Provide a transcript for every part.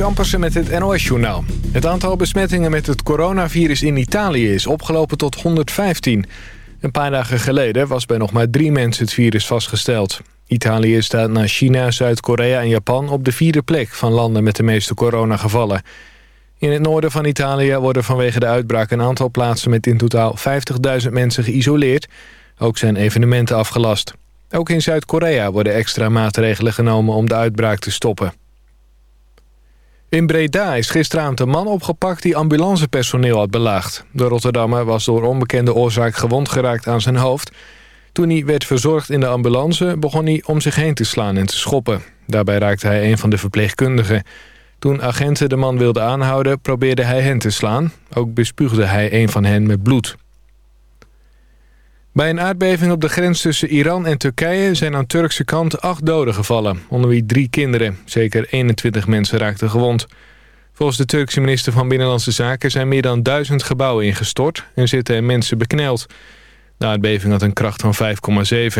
Ampersen met het NOS-journaal. Het aantal besmettingen met het coronavirus in Italië is opgelopen tot 115. Een paar dagen geleden was bij nog maar drie mensen het virus vastgesteld. Italië staat na China, Zuid-Korea en Japan op de vierde plek... van landen met de meeste coronagevallen. In het noorden van Italië worden vanwege de uitbraak... een aantal plaatsen met in totaal 50.000 mensen geïsoleerd. Ook zijn evenementen afgelast. Ook in Zuid-Korea worden extra maatregelen genomen om de uitbraak te stoppen. In Breda is gisteravond een man opgepakt die ambulancepersoneel had belaagd. De Rotterdammer was door onbekende oorzaak gewond geraakt aan zijn hoofd. Toen hij werd verzorgd in de ambulance begon hij om zich heen te slaan en te schoppen. Daarbij raakte hij een van de verpleegkundigen. Toen agenten de man wilden aanhouden probeerde hij hen te slaan. Ook bespuugde hij een van hen met bloed. Bij een aardbeving op de grens tussen Iran en Turkije zijn aan Turkse kant acht doden gevallen, onder wie drie kinderen. Zeker 21 mensen raakten gewond. Volgens de Turkse minister van Binnenlandse Zaken zijn meer dan duizend gebouwen ingestort en zitten mensen bekneld. De aardbeving had een kracht van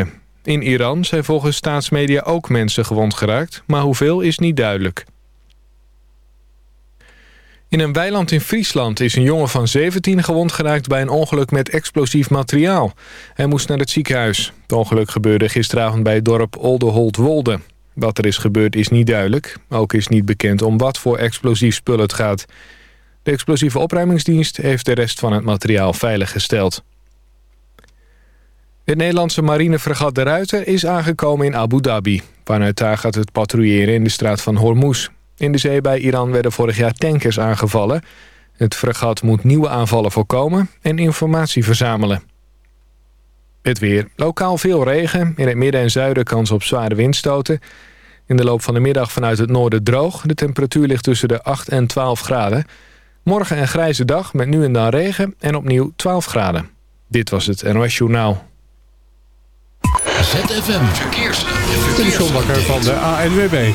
5,7. In Iran zijn volgens staatsmedia ook mensen gewond geraakt, maar hoeveel is niet duidelijk. In een weiland in Friesland is een jongen van 17 gewond geraakt bij een ongeluk met explosief materiaal. Hij moest naar het ziekenhuis. Het ongeluk gebeurde gisteravond bij het dorp Oldeholt-Wolde. Wat er is gebeurd is niet duidelijk. Ook is niet bekend om wat voor explosief spul het gaat. De explosieve opruimingsdienst heeft de rest van het materiaal veiliggesteld. Het Nederlandse marinefregat De Ruiter is aangekomen in Abu Dhabi. Vanuit daar gaat het patrouilleren in de straat van Hormuz. In de zee bij Iran werden vorig jaar tankers aangevallen. Het fregat moet nieuwe aanvallen voorkomen en informatie verzamelen. Het weer. Lokaal veel regen. In het midden en zuiden kans op zware windstoten. In de loop van de middag vanuit het noorden droog. De temperatuur ligt tussen de 8 en 12 graden. Morgen een grijze dag met nu en dan regen en opnieuw 12 graden. Dit was het NOS Journaal. ZFM Verkeers. De van de ANWB.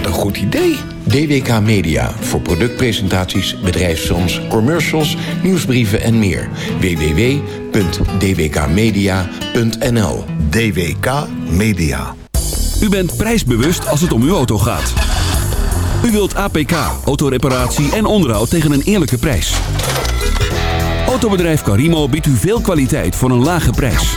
Wat een goed idee. DWK Media voor productpresentaties, bedrijfsfilms, commercials, nieuwsbrieven en meer. www.dwkmedia.nl DWK Media. U bent prijsbewust als het om uw auto gaat. U wilt APK, autoreparatie en onderhoud tegen een eerlijke prijs. Autobedrijf Carimo biedt u veel kwaliteit voor een lage prijs.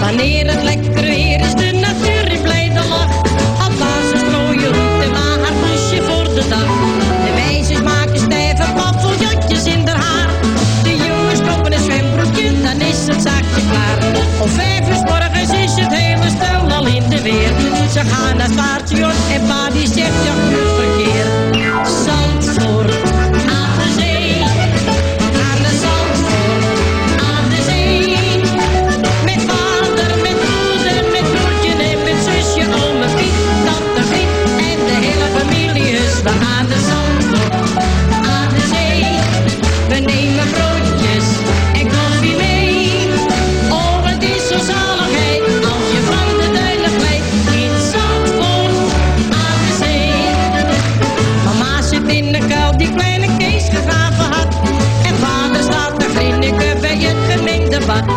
Wanneer het lekker weer is, de natuur in blijde lach. Albazen strooien roet en maar haar poesje voor de dag. De meisjes maken stijve paffeljotjes in haar haar. De jongens kopen een zwembroekje, dan is het zaakje klaar. Om vijf uur morgens is het hele stel al in de weer. Ze gaan naar het paardje en pa die zegt ja, verkeer. Zandvoort, 吧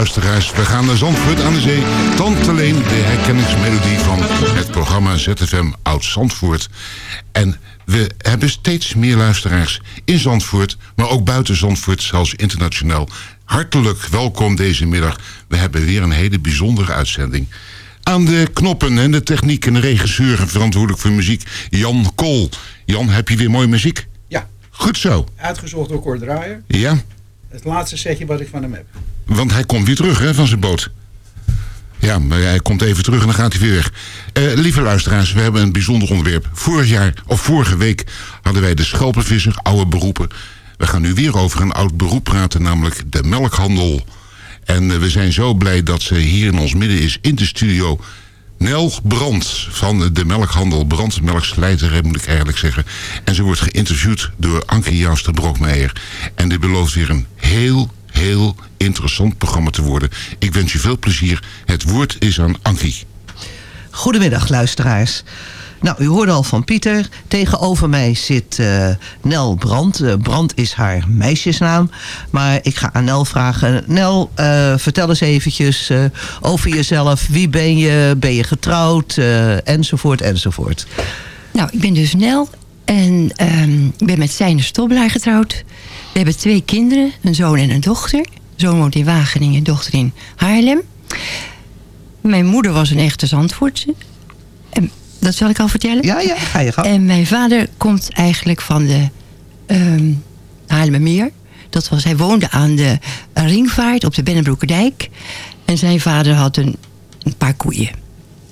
luisteraars. We gaan naar Zandvoort aan de Zee. Tante Leen, de herkenningsmelodie van het programma ZFM Oud-Zandvoort. En we hebben steeds meer luisteraars in Zandvoort... maar ook buiten Zandvoort, zelfs internationaal. Hartelijk welkom deze middag. We hebben weer een hele bijzondere uitzending. Aan de knoppen en de techniek en de regisseur... en verantwoordelijk voor muziek, Jan Kool. Jan, heb je weer mooie muziek? Ja. Goed zo. Uitgezocht door Kort Draaier. Ja, Het laatste setje wat ik van hem heb. Want hij komt weer terug hè, van zijn boot. Ja, maar hij komt even terug en dan gaat hij weer weg. Eh, lieve luisteraars, we hebben een bijzonder onderwerp. Vorig jaar, of vorige week, hadden wij de schelpenvisser, oude beroepen. We gaan nu weer over een oud beroep praten, namelijk de melkhandel. En eh, we zijn zo blij dat ze hier in ons midden is, in de studio... Nel Brandt van de melkhandel melkslijter moet ik eigenlijk zeggen. En ze wordt geïnterviewd door Anke Jouster Brokmeijer. En dit belooft weer een heel, heel interessant programma te worden. Ik wens u veel plezier. Het woord is aan Ankie. Goedemiddag luisteraars. Nou, u hoorde al van Pieter. Tegenover mij zit eh, Nel Brand. Eh, Brand is haar meisjesnaam. Maar ik ga aan Nel vragen. Nel, eh, vertel eens eventjes eh, over jezelf. Wie ben je? Ben je getrouwd? Eh, enzovoort, enzovoort. Nou, ik ben dus Nel en ehm, ik ben met Zijne Stobbelaar getrouwd. We hebben twee kinderen, een zoon en een dochter. Zoon woont in Wageningen, dochter in Haarlem. Mijn moeder was een echte Zandvoortse. En dat zal ik al vertellen. Ja, ja, ga je gang. En mijn vader komt eigenlijk van de ehm Haarlemmermeer. Dat was, hij woonde aan de ringvaart op de Bennenbroekerdijk. En zijn vader had een, een paar koeien.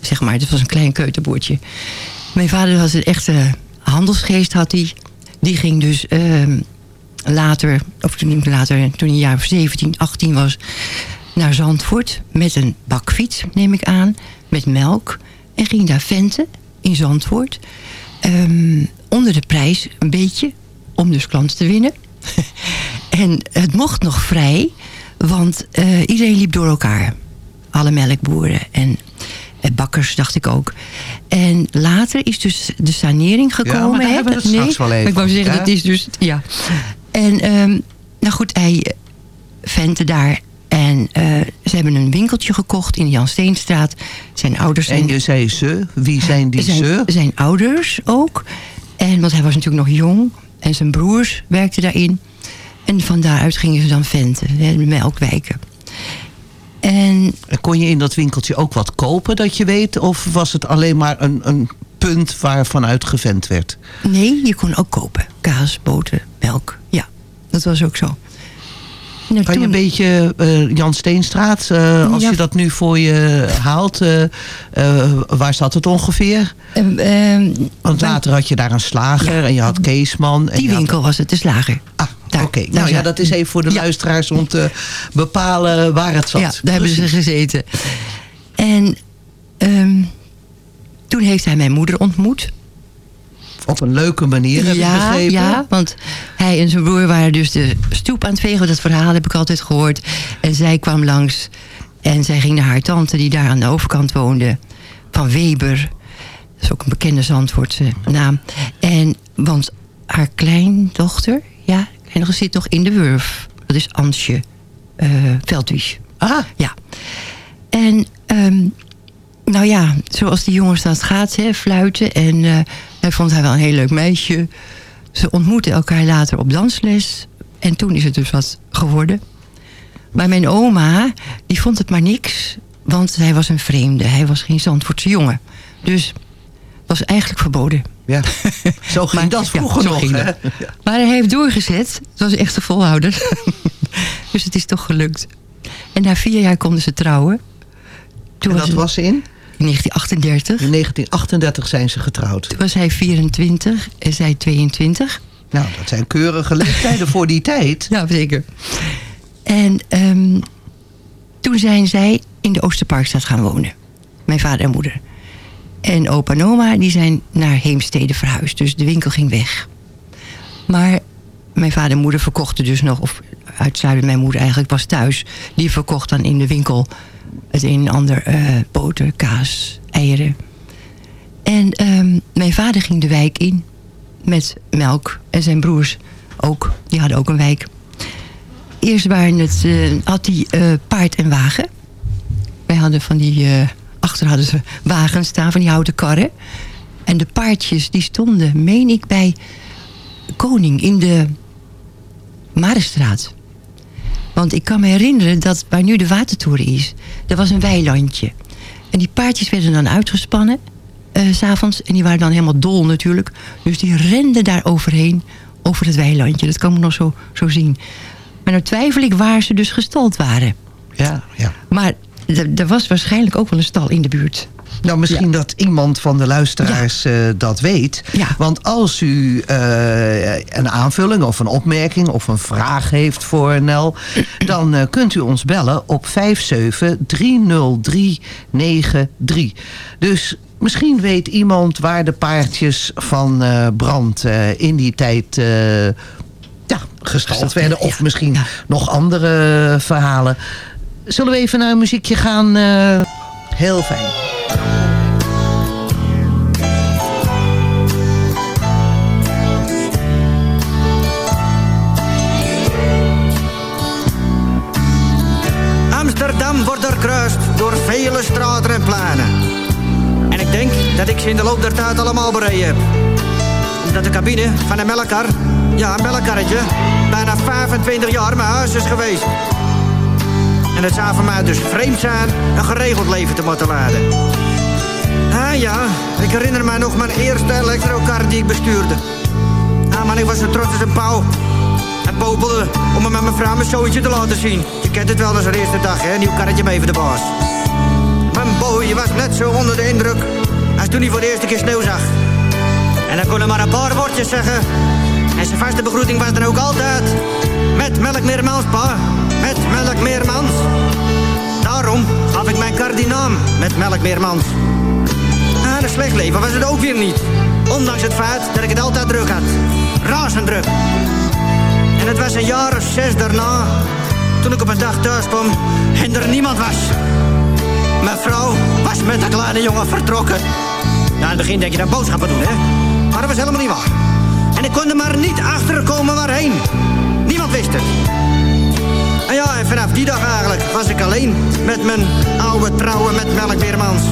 Zeg maar, dat was een klein keuterboertje. Mijn vader was een echte handelsgeest, had hij. Die ging dus ehm, later, of toen, niet later, toen een jaar of 17, 18 was, naar Zandvoort met een bakfiets, neem ik aan, met melk. En ging daar venten in Zandvoort. Ehm, onder de prijs een beetje, om dus klanten te winnen. en het mocht nog vrij, want eh, iedereen liep door elkaar. Alle melkboeren en eh, bakkers, dacht ik ook. En later is dus de sanering gekomen. maar daar hè? hebben we het Dat- straks wel even maar ik wou zeggen, hè? dat is dus... Ja. En ehm, nou goed, hij eh, ventte daar. En eh, ze hebben een winkeltje gekocht in de Jan Steenstraat. Zijn ouders zijn... En je zei ze. Wie zijn die zijn, ze? Zijn ouders ook. En, want hij was natuurlijk nog jong. En zijn broers werkten daarin. En van daaruit gingen ze dan venten. De melkwijken. En En kon je in dat winkeltje ook wat kopen dat je weet? Of was het alleen maar een, een punt waar vanuit gevent werd? nee, je kon ook kopen. Kaas, boter, melk. Ja, dat was ook zo. Nou, Kan je een beetje eh, Jan Steenstraat, eh, als Ja. je dat nu voor je haalt, eh, eh, waar staat het ongeveer? Ehm, ehm, Want later had je daar een slager en je had Keesman. En Die had- winkel was het, de slager. Ah, Daar- oké. Nou ja, dat is even voor de luisteraars om te bepalen waar het zat. Ja, daar hebben ze gezeten. En ehm, toen heeft hij mijn moeder ontmoet. Op een leuke manier, heb ik ja, begrepen. ja, want hij en zijn broer waren dus de stoep aan het vegen. Dat verhaal heb ik altijd gehoord. En zij kwam langs en zij ging naar haar tante die daar aan de overkant woonde. Van Weber. Dat is ook een bekende Zandvoortse naam. En, want haar kleindochter, ja, kleindochter zit nog in de Wurf. Dat is Ansje eh Veldwies. Ah, Ja. En ehm, nou ja, zoals die jongens dat gaat, hè, fluiten. En eh, hij vond haar wel een heel leuk meisje. Ze ontmoetten elkaar later op dansles. En toen is het dus wat geworden. Maar mijn oma, die vond het maar niks. Want hij was een vreemde. Hij was geen Zandvoortse jongen. Dus het was eigenlijk verboden. ja. Zo ging Maar- dat vroeger nog. ging. Maar hij heeft doorgezet. Het was echt een volhouder. dus het is toch gelukt. En na vier jaar konden ze trouwen. Toen En dat het- was in? In 1938. In 1938 zijn ze getrouwd. Toen was hij 24 en zij 22. Nou, dat zijn keurige leeftijden voor die tijd. Ja, zeker. En ehm, toen zijn zij in de Oosterparkstad gaan wonen. Mijn vader en moeder. En opa en oma die zijn naar Heemstede verhuisd. Dus de winkel ging weg. Maar mijn vader en moeder verkochten dus nog... of uitsluitend mijn moeder eigenlijk was thuis. Die verkocht dan in de winkel het een en ander eh, boter, kaas, eieren. En ehm, mijn vader ging de wijk in met melk. En zijn broers ook. Die hadden ook een wijk. Eerst waren het, eh, had hij eh, paard en wagen. Wij hadden van die... achter hadden ze wagens staan, van die houten karren. En de paardjes die stonden, meen ik, bij Koning in de Marenstraat. Want ik kan me herinneren dat waar nu de watertoren is... er was een weilandje. En die paardjes werden dan uitgespannen... eh, s s'avonds. En die waren dan helemaal dol natuurlijk. Dus die renden daar overheen, over het weilandje. Dat kan ik nog zo, zo zien. Maar nou twijfel ik waar ze dus gestald waren. Ja, ja. Maar er was waarschijnlijk ook wel een stal in de buurt. Nou, misschien dat iemand van de luisteraars eh, dat weet. Want als u eh, een aanvulling of een opmerking of een vraag heeft voor Nel... dan eh, kunt u ons bellen op 5730393. Dus misschien weet iemand waar de paardjes van Brand in die tijd... ja, gestald werden. Of misschien nog andere verhalen. Zullen we even naar een muziekje gaan? heel fijn. Amsterdam wordt doorkruist door vele straten en planen. En ik denk dat ik ze in de loop der tijd allemaal bereden heb. Omdat de cabine van een melkkar, ja een melkkarretje, bijna 25 jaar mijn huis is geweest. En het zou voor mij dus vreemd zijn een geregeld leven te moeten leiden. Ah ja, ik herinner mij nog mijn eerste elektrokar die ik bestuurde. Ah man, ik was zo trots als een pauw. En popelde om me met mijn vrouw mijn zoontje te laten zien. Je kent het wel, is de eerste dag, hè? Nieuw karretje mee voor de baas. Mijn boy was net zo onder de indruk als toen hij voor de eerste keer sneeuw zag. En dan kon hij maar een paar woordjes zeggen. En zijn vaste begroeting was dan ook altijd... Met melk meermans, pa. Met melk meermans. Daarom gaf ik mijn kar die naam. Met melk meermans. Ah, een slecht leven was het ook weer niet. Ondanks het feit dat ik het altijd druk had. Razend druk. En het was een jaar of zes daarna... toen ik op een dag thuis kwam en er niemand was. Mijn vrouw was met de kleine jongen vertrokken. Ja, in het begin denk je dat boodschappen doen, hè? Maar dat was helemaal niet waar. En ik kon er maar niet achterkomen waarheen. Niemand wist het. En ja, en vanaf die dag eigenlijk was ik alleen met mijn oude trouwe met melkbeermans.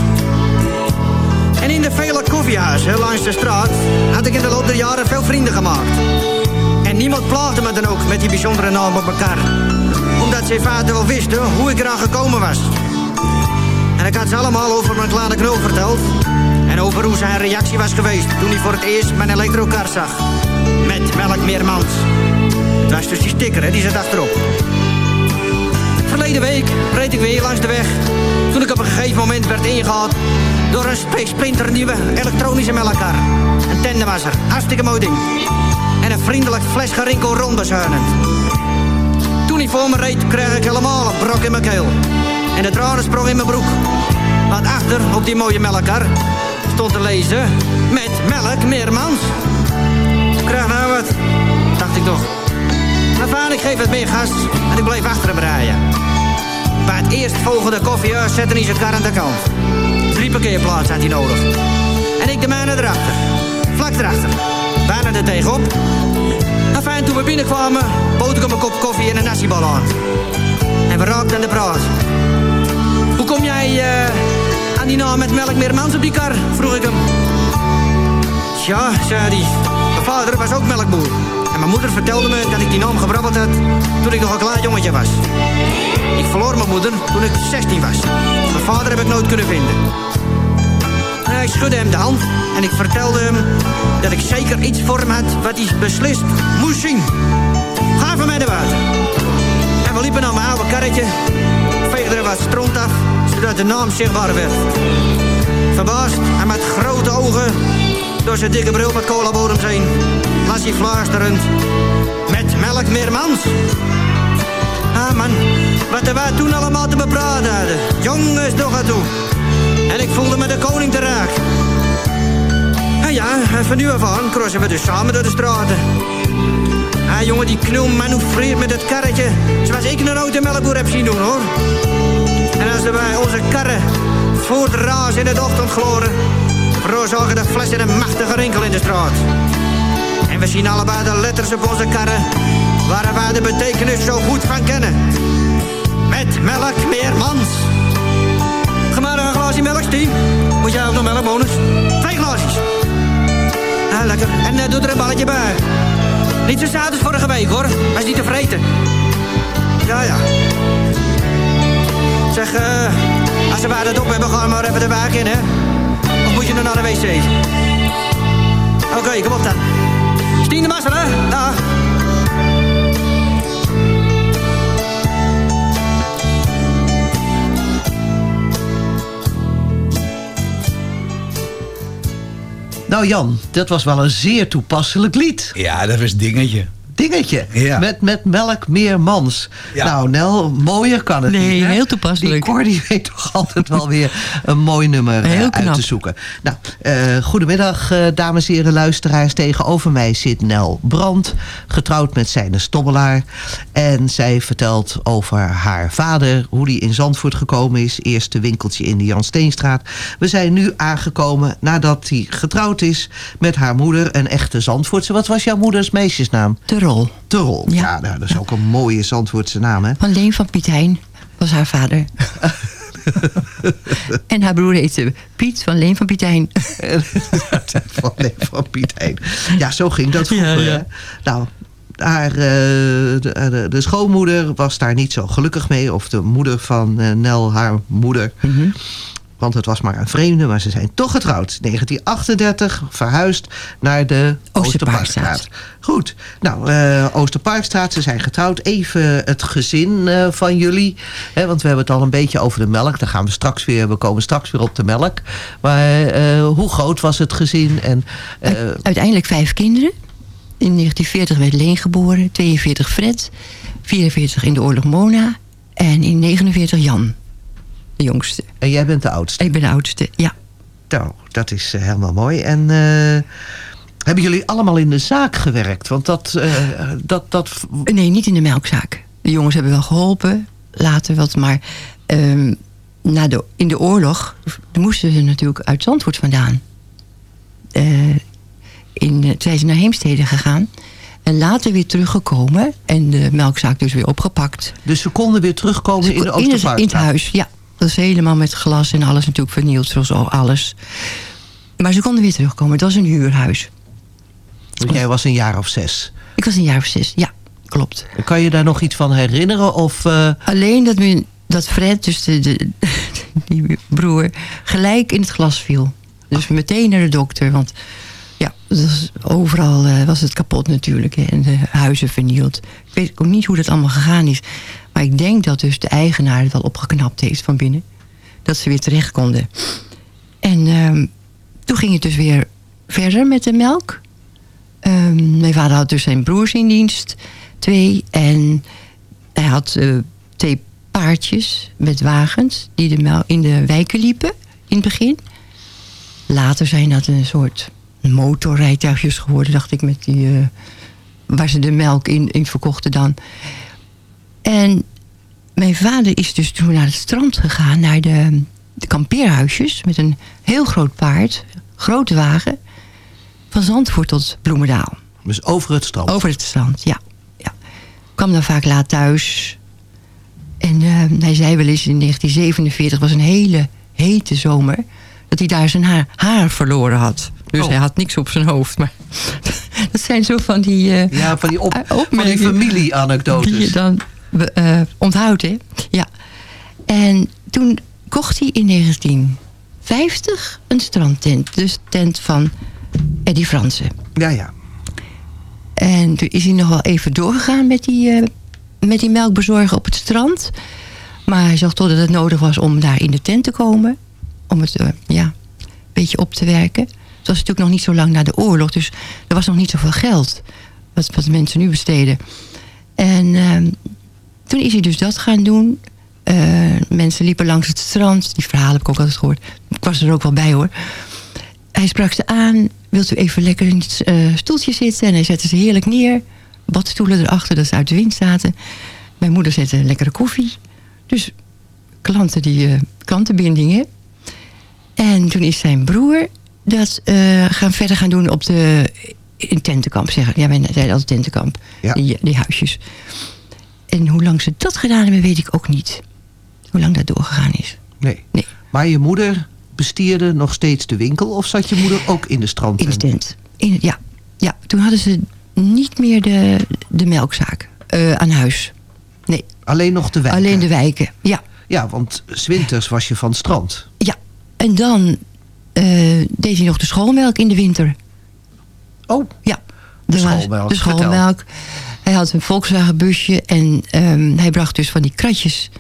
En in de vele koffiehuizen langs de straat had ik in de loop der jaren veel vrienden gemaakt. En niemand plaagde me dan ook met die bijzondere naam op elkaar. Omdat ze feite wel wisten hoe ik eraan gekomen was. En ik had ze allemaal over mijn kleine knul verteld. En over hoe zijn reactie was geweest toen hij voor het eerst mijn elektrokar zag. Met melkmeermans. Het was dus die sticker, hè, die zat achterop. Verleden week reed ik weer langs de weg. Toen ik op een gegeven moment werd ingehaald door een splinternieuwe elektronische melkkar. Een tandemwasser, hartstikke mooi. En een vriendelijk flesgerinkel rondbezuinend. Toen hij voor me reed, kreeg ik helemaal een brok in mijn keel. En de tranen sprongen in mijn broek. Want achter, op die mooie melkkar, stond te lezen... Met melk meermans. Krijg nou wat, dacht ik toch. Maar ik geef het meer gas en ik bleef achter hem rijden. Bij het eerstvolgende koffiehuis zette hij zijn kar aan de kant. Drie parkeerplaatsen had hij nodig. En ik de mijne erachter. Vlak erachter. Bijna er tegenop. Enfin, toen we binnenkwamen, bood ik hem een kop koffie en een nasi aan. En we raakten de praat. Hoe kom jij eh, aan die naam met melk meermans op die kar? Vroeg ik hem. Tja, zei hij. Mijn vader was ook melkboer. En mijn moeder vertelde me dat ik die naam gebrabbeld had toen ik nog een klein jongetje was. Ik verloor mijn moeder toen ik 16 was. Mijn vader heb ik nooit kunnen vinden. En ik schudde hem de hand en ik vertelde hem dat ik zeker iets voor hem had wat hij beslist moest zien. Ga even mij naar buiten. En we liepen naar mijn oude karretje, veegden er wat stront af, zodat de naam zichtbaar werd. Verbaasd en met grote ogen, door zijn dikke bril met colabodems heen, las hij. Met melk meer mans. Ah man, wat wij toen allemaal te bepraten hadden. Jongens, nog aan toe. En ik voelde me de koning te raak. En ja, van nu af aan crossen we dus samen door de straten. Ah, jongen, die knul manoeuvreert met het karretje... zoals ik een oude melkboer heb zien doen, hoor. En als wij onze karren voortrazen in het ochtendgloren... veroorzaken de flessen een machtige rinkel in de straat. En we zien allebei de letters op onze karren... waar wij de betekenis zo goed van kennen. Met melk meer mans. Ga maar een glaasje melk. Moet jij ook nog melk, bonus? Twee glaasjes. Ah, lekker. En eh, doe er een balletje bij. Niet zo zout als vorige week, hoor. Hij is niet te vreten. Ja, ja. Zeg, eh... als we dat op hebben, gaan we maar even de wijk in, hè? Of moet je nog naar de wc? Oké, kom op dan. Stien de Masser, hè? Dag. Nou Jan, dat was wel een zeer toepasselijk lied. Ja, dat was dingetje. Dingetje. Ja. Met, met melk meer mans. Ja. Nou Nel, mooier kan het Nee, niet. hè? heel toepasselijk. Die weet toch altijd wel weer een mooi nummer eh, Heel uit knap. te zoeken. Nou, eh, goedemiddag eh, dames en heren luisteraars. Tegenover mij zit Nel Brand. Getrouwd met zijn stobbelaar. En zij vertelt over haar vader. Hoe die in Zandvoort gekomen is. Eerste winkeltje in de Jan Steenstraat. We zijn nu aangekomen nadat hij getrouwd is met haar moeder. Een echte Zandvoortse. Wat was jouw moeders meisjesnaam? Terol. Terol. Ja, Ja. nou, dat is ook een mooie Zandvoortse naam, hè? Van Leen van Piet Hein was haar vader. en haar broer heette Piet van Leen van Piet Hein. van, nee, van. Ja, zo ging dat vroeger. Ja, ja. hè? Nou, haar, eh, de, de, de schoonmoeder was daar niet zo gelukkig mee. Of de moeder van eh, Nel, haar moeder. Mhm. Want het was maar een vreemde, maar ze zijn toch getrouwd. 1938 verhuisd naar de Oosterparkstraat. Oosterparkstraat. Goed. Nou, eh, Oosterparkstraat, ze zijn getrouwd. Even het gezin eh, van jullie. Hè, want we hebben het al een beetje over de melk. Daar gaan we straks weer, we komen straks weer op de melk. Maar eh, hoe groot was het gezin? En, Uiteindelijk vijf kinderen. In 1940 werd Leen geboren, 42 Fred, 44 in de oorlog Mona en in 49 Jan, de jongste. en jij bent de oudste? Ik ben de oudste, ja. Nou, dat is eh, helemaal mooi. En eh, hebben jullie allemaal in de zaak gewerkt? Want dat, eh, dat, dat Nee, niet in de melkzaak. De jongens hebben wel geholpen, later wat, maar ehm, na de, in de oorlog moesten ze natuurlijk uit Zandvoort vandaan. In, toen zijn ze naar Heemstede gegaan. En later weer teruggekomen. En de melkzaak dus weer opgepakt. Dus ze konden weer terugkomen in de in, het, in het huis, ja. Dat is helemaal met glas en alles natuurlijk vernield, zoals al alles. Maar ze konden weer terugkomen. Het was een huurhuis. Dus jij was een jaar of zes. Ik was een jaar of zes, ja, klopt. Kan je daar nog iets van herinneren? Of, eh, Alleen dat, we, dat Fred, dus de, de, die broer, gelijk in het glas viel. Dus meteen naar de dokter. Want ja, overal eh, was het kapot natuurlijk. Hè, en de huizen vernield. Ik weet ook niet hoe dat allemaal gegaan is. Maar ik denk dat dus de eigenaar het wel opgeknapt heeft van binnen. Dat ze weer terecht konden. En ehm, toen ging het dus weer verder met de melk. Ehm, mijn vader had dus zijn broers in dienst. Twee. En hij had eh, twee paardjes met wagens die de mel- in de wijken liepen in het begin. Later zijn dat een soort motorrijtuigjes geworden, dacht ik, met die, eh, waar ze de melk in verkochten dan. En mijn vader is dus toen naar het strand gegaan, naar de, de kampeerhuisjes met een heel groot paard, grote wagen, van Zandvoort tot Bloemendaal. dus over het strand? Over het strand, ja. ja. Kwam dan vaak laat thuis. En eh, hij zei wel eens in 1947, was een hele hete zomer... dat hij daar zijn haar, haar verloren had. Dus Oh. hij had niks op zijn hoofd. Maar dat zijn zo van die, eh, Ja, van die, op, eh, van die familie-anekdotes. Die je dan onthoudt, hè? Ja. En toen kocht hij in 1950 een strandtent. Dus tent van Eddie Fransen. Ja, ja. En toen is hij nog wel even doorgegaan met die, eh, met die melkbezorger op het strand. Maar hij zag totdat het nodig was om daar in de tent te komen. Om het, eh, ja. beetje op te werken. Het was natuurlijk nog niet zo lang na de oorlog, dus er was nog niet zoveel geld. Wat, wat mensen nu besteden. En ehm, toen is hij dus dat gaan doen. Eh, mensen liepen langs het strand. Die verhalen heb ik ook altijd gehoord. Ik was er ook wel bij hoor. Hij sprak ze aan. Wilt u even lekker in het eh, stoeltje zitten? En hij zette ze heerlijk neer. Badstoelen erachter, dat ze uit de wind zaten. Mijn moeder zette lekkere koffie. Dus klanten die, eh, klantenbindingen. En toen is zijn broer dat gaan verder gaan doen op de in tentenkamp zeggen. Ja, wij zeiden altijd tentenkamp. Die, die huisjes. En hoe lang ze dat gedaan hebben, weet ik ook niet. Hoe lang dat doorgegaan is. Nee. Maar je moeder bestierde nog steeds de winkel? Of zat je moeder ook in de strand? In de tent. In, ja. ja, toen hadden ze niet meer de, de melkzaak eh, aan huis. Nee. Alleen nog de wijken? Alleen de wijken, ja. Ja, want winters was je van het strand. Ja, en dan eh, deed hij nog de schoolmelk in de winter. Oh. Ja. De was- schoolmelk, De schoolmelk. Hij had een Volkswagen busje en ehm, hij bracht dus van die kratjes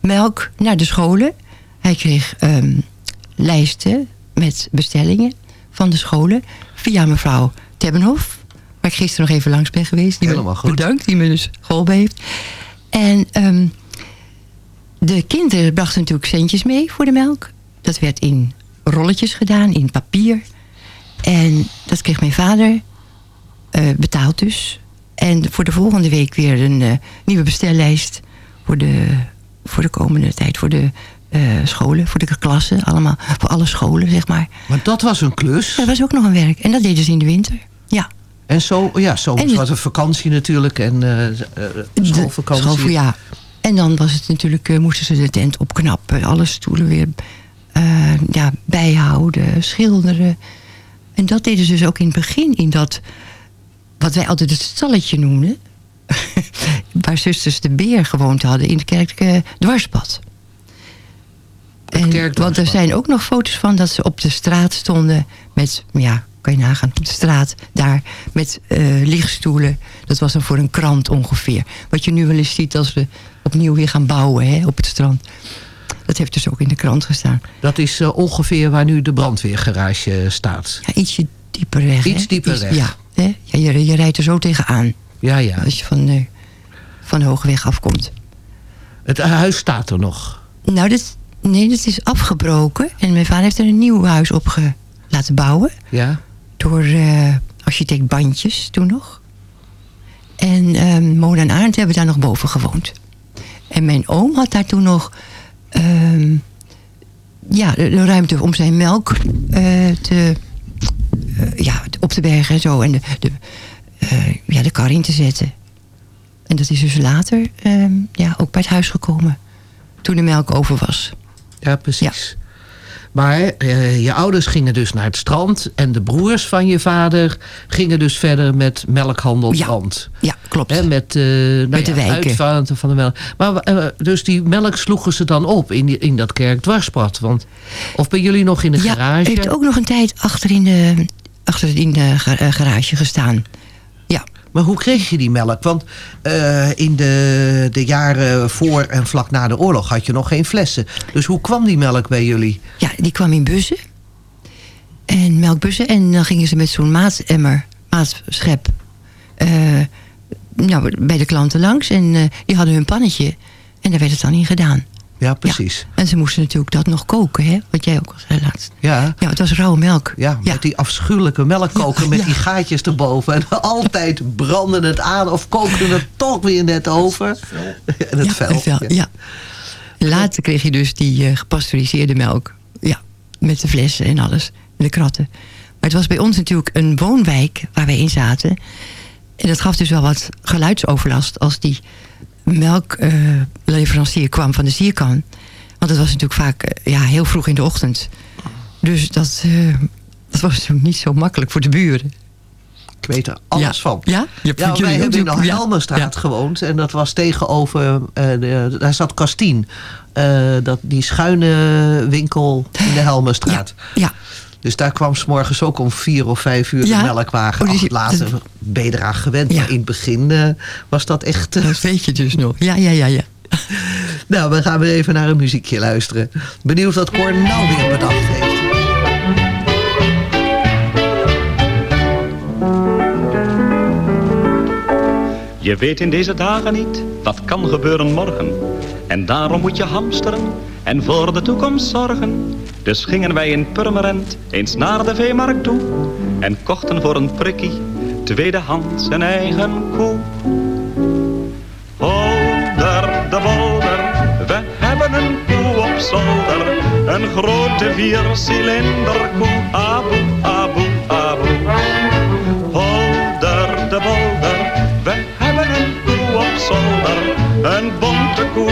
melk naar de scholen. Hij kreeg ehm, lijsten met bestellingen van de scholen via mevrouw Tebbenhof. Waar ik gisteren nog even langs ben geweest. Die Helemaal me goed. bedankt, die me dus geholpen heeft. En ehm, de kinderen brachten natuurlijk centjes mee voor de melk. Dat werd in rolletjes gedaan, in papier. En dat kreeg mijn vader eh, betaald dus. En voor de volgende week weer een eh, nieuwe bestellijst voor de, voor de komende tijd. Voor de eh, scholen, voor de klassen, allemaal. Voor alle scholen, zeg maar. Maar dat was een klus. Dat was ook nog een werk. En dat deden ze in de winter. Ja. En zo, ja, En het- was het vakantie natuurlijk en eh, schoolvakantie. School, ja. En dan was het natuurlijk, moesten ze de tent opknappen. Alle stoelen weer ja, bijhouden, schilderen. En dat deden ze dus ook in het begin. In dat, wat wij altijd het stalletje noemden. waar zusters de Beer gewoond hadden. In het kerkelijke dwarspad. En, want er zijn ook nog foto's van dat ze op de straat stonden. Met, ja, kan je nagaan, op de straat. Daar met eh lichtstoelen. Dat was dan voor een krant ongeveer. Wat je nu wel eens ziet als we opnieuw weer gaan bouwen hè, op het strand. Dat heeft dus ook in de krant gestaan. Dat is eh, ongeveer waar nu de brandweergarage staat. Ja, ietsje dieper weg. Iets hè? dieper weg. Ja, hè? ja je, je rijdt er zo tegenaan. Ja, ja. Als je van, de van de hoge weg afkomt. Het huis staat er nog. Nou, dat, nee, dat is afgebroken. En mijn vader heeft er een nieuw huis op laten bouwen. Ja. Door eh, architect Bandjes toen nog. En ehm Mona en Arndt hebben daar nog boven gewoond. En mijn oom had daar toen nog... ehm, ja, de, ruimte om zijn melk eh, te, eh, ja, op te bergen en zo. En de, de, eh, ja, de kar in te zetten. En dat is dus later ehm, ja, ook bij het huis gekomen. Toen de melk over was. Ja, precies. Maar eh, je ouders gingen dus naar het strand. En de broers van je vader gingen dus verder met melkhandel Brand. Ja, klopt. Hè, met eh nou Met de ja, wijken. van de melk. Maar eh, dus die melk sloegen ze dan op in, die, in dat kerkdwarspad. Want, of bij jullie nog in de ja, garage? heeft ook nog een tijd achter in de, achter in de ga- garage gestaan. Ja. Maar hoe kreeg je die melk? Want eh, in de, de jaren voor en vlak na de oorlog had je nog geen flessen. Dus hoe kwam die melk bij jullie? Ja, die kwam in bussen. En melkbussen. En dan gingen ze met zo'n maatemmer, maatschep... eh, nou, bij de klanten langs. En eh, die hadden hun pannetje. En daar werd het dan in gedaan. Ja, precies. En ze moesten natuurlijk dat nog koken, hè? Wat jij ook al zei laatst. Ja. Ja, het was rauwe melk. Ja, met die afschuwelijke melkkoker met die gaatjes erboven. En altijd brandde het aan of kookte het toch weer net over. En het ja, vel. het vel, ja. Later kreeg je dus die eh, gepasteuriseerde melk. Ja, met de flessen en alles. En de kratten. Maar het was bij ons natuurlijk een woonwijk waar wij in zaten. En dat gaf dus wel wat geluidsoverlast als die melkleverancier kwam van de sierkan. Want het was natuurlijk vaak eh, ja, heel vroeg in de ochtend. Dus dat, eh, dat was natuurlijk niet zo makkelijk voor de buren. Ik weet er alles Ja. van. Ja? Je Ja, wij hebben in de ja. Helmenstraat gewoond. En dat was tegenover... eh, de, daar zat Kastien. eh, dat, die schuine winkel in de Helmenstraat. Ja. Dus daar kwam s'morgens ook om vier of vijf uur de melkwagen. Oh, dus, later dat... ben je eraan gewend. Maar in het begin eh, was dat echt... Uh... Dat weet je dus nog. Ja, ja, ja, ja. nou, we gaan weer even naar een muziekje luisteren. Benieuwd wat Koor nou weer bedacht heeft. Je weet in deze dagen niet wat kan gebeuren morgen. En daarom moet je hamsteren en voor de toekomst zorgen. Dus gingen wij in Purmerend eens naar de veemarkt toe. En kochten voor een prikkie tweedehands een eigen koe. Holder de bolder, we hebben een koe op zolder. Een grote viercilinder koe, aboe, aboe, aboe. Holder de bolder, we hebben een koe op zolder. Een bonte koe,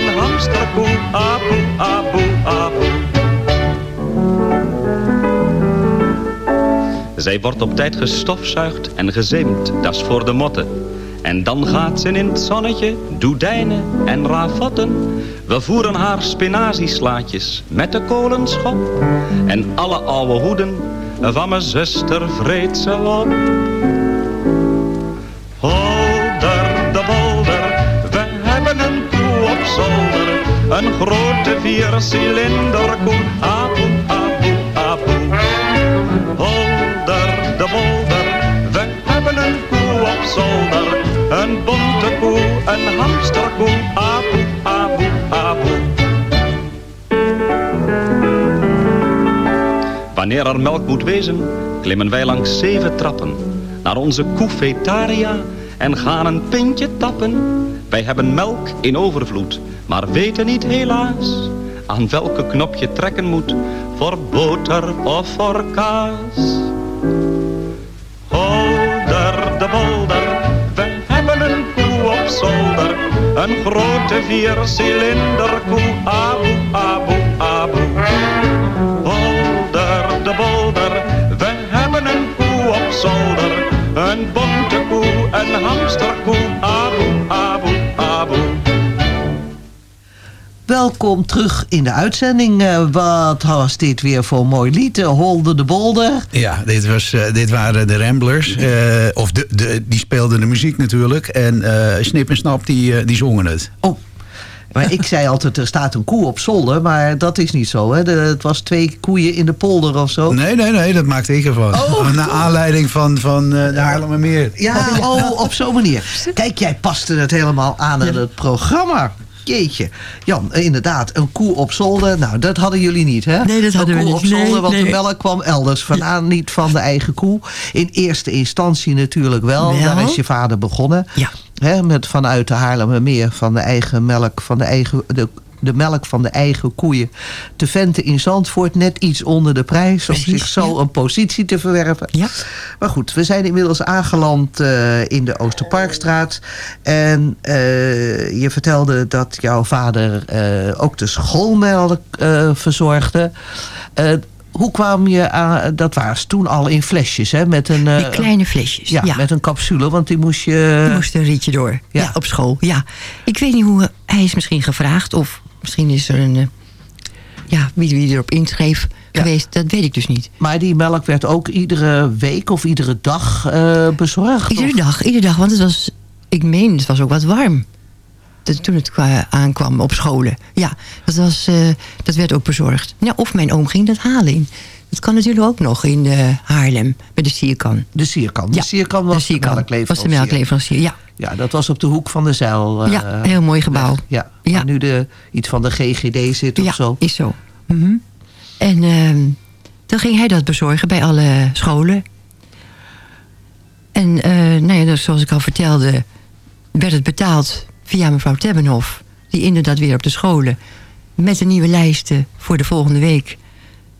een hamsterkoe, aboe, aboe, aboe. Zij wordt op tijd gestofzuigd en gezimd, dat is voor de motten. En dan gaat ze in het zonnetje, doedijnen en ravotten. We voeren haar spinazieslaatjes met de kolenschop. En alle oude hoeden van mijn zuster vreet ze op. grote viercilinder koe, aboe, aboe, aboe. Holder de bolder, we hebben een koe op zolder. Een bonte koe, een hamsterkoe, aboe, aboe, aboe. Wanneer er melk moet wezen, klimmen wij langs zeven trappen naar onze koefetaria en gaan een pintje tappen. Wij hebben melk in overvloed, maar weten niet helaas aan welke knop je trekken moet voor boter of voor kaas. Holder de bolder, we hebben een koe op zolder, een grote viercilinder koe, aboe, aboe, aboe. Holder de bolder, we hebben een koe op zolder. Een bonte koe, een hamsterkoe, Welkom terug in de uitzending. Eh, wat was dit weer voor mooi lied? Eh, Holder de Bolder. Ja, dit, was, eh, dit waren de Ramblers. of de, de, die speelden de muziek natuurlijk. En Snip en Snap die, die zongen het. Oh. Maar ik zei altijd, er staat een koe op zolder. Maar dat is niet zo, hè? De- het was twee koeien in de polder of zo. Nee, nee, nee, dat maakte ik ervan. Oh, Naar aanleiding van, van de Haarlemmermeer. Ja, oh, op zo'n manier. Kijk, jij paste het helemaal aan aan het programma. Jeetje. Jan, eh, inderdaad, een koe op zolder. Nou, dat hadden jullie niet, hè? Nee, dat hadden een we koe niet. op zolder, Nee, want de melk kwam elders vandaan. Niet van de eigen koe. In eerste instantie natuurlijk wel. Wel. Daar is je vader begonnen. Ja. Hè, met vanuit de Haarlemmermeer van de eigen melk, van de eigen... De, de melk van de eigen koeien te venten in Zandvoort. Net iets onder de prijs om zich zo ja. een positie te verwerven. Ja. Maar goed, we zijn inmiddels aangeland eh, in de Oosterparkstraat. En eh, je vertelde dat jouw vader eh, ook de schoolmelk verzorgde. Hoe kwam je aan, dat was toen al in flesjes, hè? Met een, Die kleine flesjes. ja, ja. met een capsule, want die moest je... Je moest een rietje door. Ja. op school. Ja. Ik weet niet hoe... Hij is misschien gevraagd of misschien is er een... eh, ja, wie, wie erop inschreef geweest. Dat weet ik dus niet. Maar die melk werd ook iedere week of iedere dag eh, bezorgd? Iedere of? dag, iedere dag. Want het was... Ik meen, het was ook wat warm. Toen het kwa- aankwam op scholen. Ja, dat, was, eh, dat werd ook bezorgd. Ja, of mijn oom ging dat halen in. Dat kan natuurlijk ook nog in eh, Haarlem. Bij de Sierkan. De Sierkan. De Ja, Sierkan was de, melkleverancier. Was de melkleverancier, ja. Ja, dat was op de hoek van de zeil. eh, Ja, heel mooi gebouw. weg. Ja, waar nu de, iets van de GGD zit of ja, zo. is zo. Mhm. En ehm, dan ging hij dat bezorgen bij alle scholen. En eh, nou ja, dus zoals ik al vertelde, werd het betaald via mevrouw Tebbenhof. Die inderdaad weer op de scholen met de nieuwe lijsten voor de volgende week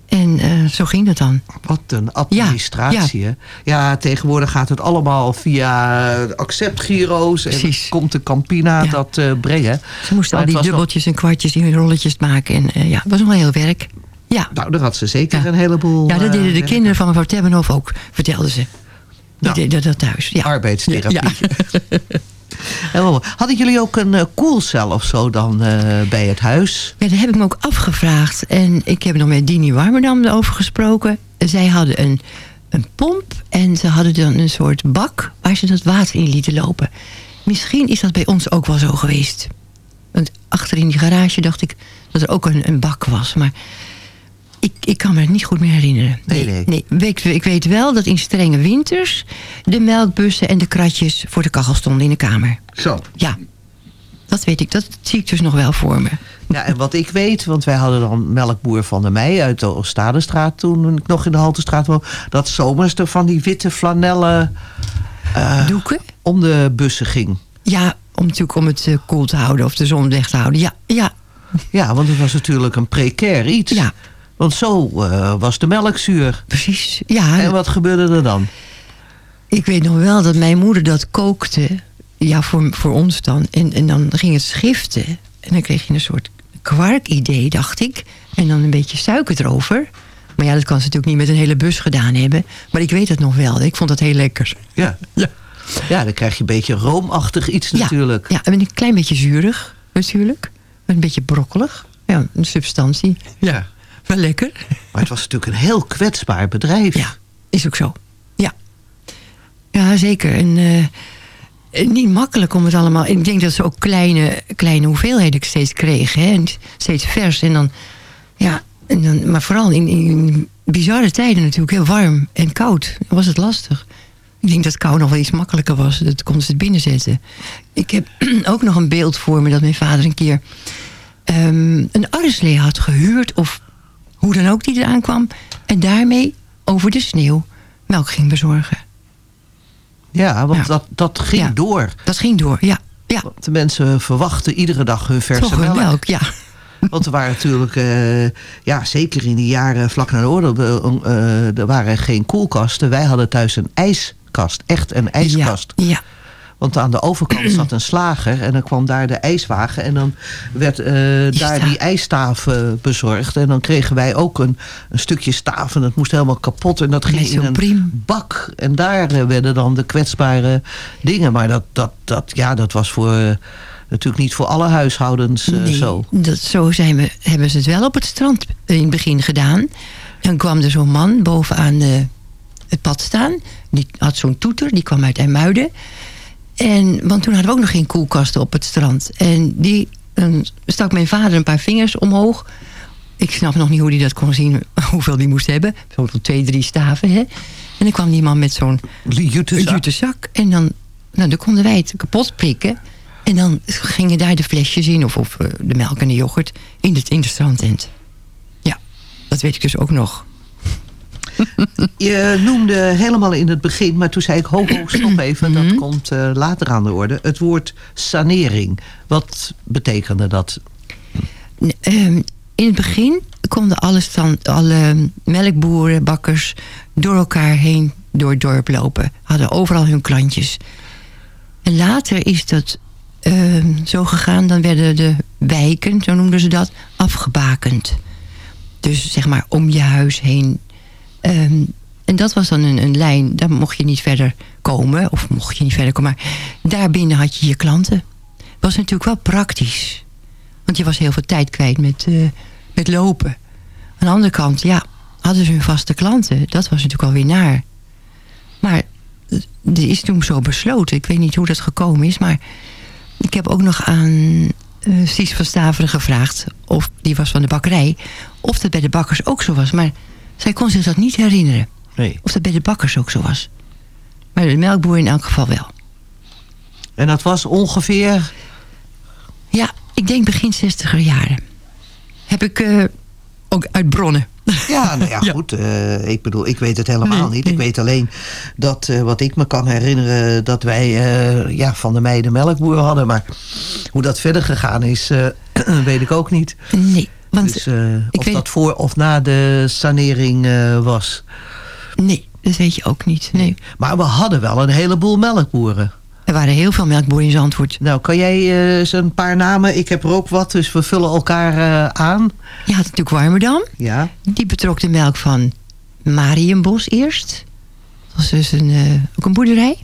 En eh, zo ging dat dan. Wat een administratie, hè? Ja, tegenwoordig gaat het allemaal via acceptgiro's. En Precies. komt de Campina dat eh, brengen. Ze moesten Maar al die nog- dubbeltjes en kwartjes in rolletjes maken. En eh, ja, het was nog wel heel werk. Ja. Nou, daar had ze zeker een heleboel... Ja, dat deden de eh, kinderen van mevrouw Tebbenhof ook, vertelden ze. Die deden dat thuis. Ja. Arbeidstherapie. Hadden jullie ook een eh, koelcel of zo dan eh, bij het huis? Ja, dat heb ik me ook afgevraagd. En ik heb nog met Dini Warmerdam erover gesproken. Zij hadden een, een pomp en ze hadden dan een soort bak waar ze dat water in lieten lopen. Misschien is dat bij ons ook wel zo geweest. Want achter in die garage dacht ik dat er ook een, een bak was. Maar ik, ik kan me het niet goed meer herinneren. Nee, nee. Ik, ik weet wel dat in strenge winters de melkbussen en de kratjes voor de kachel stonden in de kamer. Zo. Ja, dat weet ik. Dat zie ik dus nog wel voor me. Ja, en wat ik weet, want wij hadden dan melkboer van de Mei uit de Oostadestraat toen ik nog in de Haltestraat woonde. Dat zomers er van die witte flanellen eh, doeken om de bussen ging. Ja, om natuurlijk om het eh, koel te houden of de zon weg te houden. Ja, ja. Ja, want het was natuurlijk een precair iets. Ja. Want zo eh, was de melk zuur. Precies, ja. En wat gebeurde er dan? Ik weet nog wel dat mijn moeder dat kookte. Ja, voor, voor ons dan. En, en dan ging het schiften. En dan kreeg je een soort kwark-idee, dacht ik. En dan een beetje suiker erover. Maar ja, dat kan ze natuurlijk niet met een hele bus gedaan hebben. Maar ik weet het nog wel. Ik vond dat heel lekker. Ja. Ja. Ja, dan krijg je een beetje roomachtig iets Ja, natuurlijk. Ja, en een klein beetje zuurig natuurlijk. Een beetje brokkelig. Ja, een substantie. Ja. Wel lekker. Maar het was natuurlijk een heel kwetsbaar bedrijf. Ja, is ook zo. Ja. Ja, zeker. En eh, niet makkelijk om het allemaal... Ik denk dat ze ook kleine, kleine hoeveelheden steeds kregen. Hè? En steeds vers. En dan, ja, en dan, maar vooral in, in bizarre tijden natuurlijk. Heel warm en koud. Dan was het lastig. Ik denk dat kou nog wel iets makkelijker was. Dat konden ze het binnenzetten. Ik heb ook nog een beeld voor me dat mijn vader een keer... ehm, een arreslee had gehuurd of hoe dan ook die eraan kwam. En daarmee over de sneeuw melk ging bezorgen. Ja, want Dat, dat ging Ja. door. Dat ging door, ja. ja. Want de mensen verwachten iedere dag hun verse melk. melk, ja. Want er waren natuurlijk, eh, ja, zeker in die jaren vlak na de oorlog, eh, er waren geen koelkasten. Wij hadden thuis een ijskast, echt een ijskast. Ja. Want aan de overkant zat een slager en dan kwam daar de ijswagen. En dan werd eh, daar die ijstaaf eh, bezorgd. En dan kregen wij ook een, een stukje staaf en dat moest helemaal kapot. En dat ging in een priem. bak. En daar eh, werden dan de kwetsbare dingen. Maar dat, dat, dat, ja, dat was voor, natuurlijk niet voor alle huishoudens Nee, zo. Dat, zo zijn we, hebben ze het wel op het strand in het begin gedaan. Dan kwam er zo'n man bovenaan het pad staan. Die had zo'n toeter, die kwam uit IJmuiden. En, want toen hadden we ook nog geen koelkasten op het strand. En die eh, stak mijn vader een paar vingers omhoog. Ik snap nog niet hoe hij dat kon zien, hoeveel die moest hebben. Bijvoorbeeld twee, drie staven. Hè? En dan kwam die man met zo'n jutezak. jutezak. En dan, nou, dan konden wij het kapot prikken. En dan gingen daar de flesjes in, of, of eh, de melk en de yoghurt, in de, in de strandtent. Ja, dat weet ik dus ook nog. Je noemde helemaal in het begin, maar toen zei ik ho, ho, stop even. Mhm. Dat komt eh, later aan de orde. Het woord sanering. Wat betekende dat? Ehm, in het begin konden alle, stand, alle melkboeren, bakkers door elkaar heen door het dorp lopen. Hadden overal hun klantjes. En later is dat ehm, zo gegaan. Dan werden de wijken, zo noemden ze dat, afgebakend. Dus zeg maar om je huis heen. Ehm, en dat was dan een, een lijn. Daar mocht je niet verder komen. Of mocht je niet verder komen. Maar daarbinnen had je je klanten. Was natuurlijk wel praktisch. Want je was heel veel tijd kwijt met, eh, met lopen. Aan de andere kant, ja, hadden ze hun vaste klanten. Dat was natuurlijk alweer naar. Maar er is toen zo besloten. Ik weet niet hoe dat gekomen is. Maar ik heb ook nog aan eh Sies van Staveren gevraagd. Of die was van de bakkerij. Of dat bij de bakkers ook zo was. Maar zij kon zich dat niet herinneren. Nee. Of dat bij de bakkers ook zo was. Maar de melkboer in elk geval wel. En dat was ongeveer... Ja, ik denk begin 60er jaren. Heb ik eh, ook uit bronnen. Ja, nou ja, goed. eh, ik bedoel, ik weet het helemaal niet. Ik weet alleen dat, eh, wat ik me kan herinneren... dat wij ja, van de meiden melkboer hadden. Maar hoe dat verder gegaan is, weet ik ook niet. Nee, Want, dus, eh, of weet- dat voor of na de sanering eh, was. Nee, dat weet je ook niet. Nee. Maar we hadden wel een heleboel melkboeren. Er waren heel veel melkboeren in Zandvoort. Nou, kan jij eh, eens een paar namen? Ik heb er ook wat, dus we vullen elkaar eh, aan. Je had natuurlijk Warmerdam. Ja. Die betrok de melk van Marienbos eerst. Dat was dus een, eh, ook een boerderij.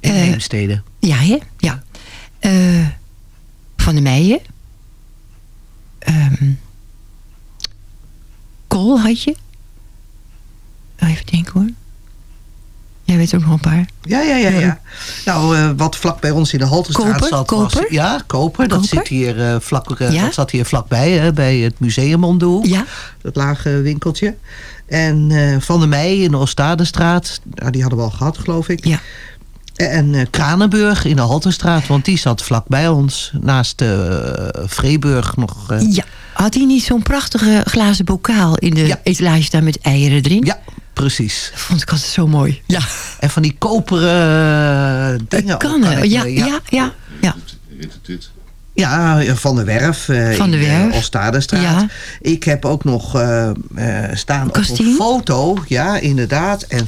In Eh, Heemstede. Ja, hè? Ja. Eh, van de Meijen. Ehm Kool had je. Even denken hoor. Jij weet ook nog een paar. Ja, ja, ja. ja. Nou, eh, wat vlak bij ons in de Haltestraat Koper, zat was... Ja, Koper. Dat, Koper? Zit hier, eh, vlak, eh, Ja? dat zat hier vlakbij, hè, bij het museum om de hoek. Ja. Dat lage winkeltje. En Van der Meij in de Oostadestraat. Nou, die hadden we al gehad, geloof ik. Ja. En Kranenburg in de Haltestraat, want die zat vlak bij ons. Naast Vreeburg nog. Ja. Had hij niet zo'n prachtige glazen bokaal in de etalage staan met eieren erin? Ja, precies. Dat vond ik altijd zo mooi. Ja. En van die koperen eh, dingen. kan Kannen. Ja, ja, ja, ja. Ja, ja, Van de Werf. eh, Van de in Werf. Oostadestraat. Ja. Ik heb ook nog eh, eh, staan op een foto. Ja, inderdaad. En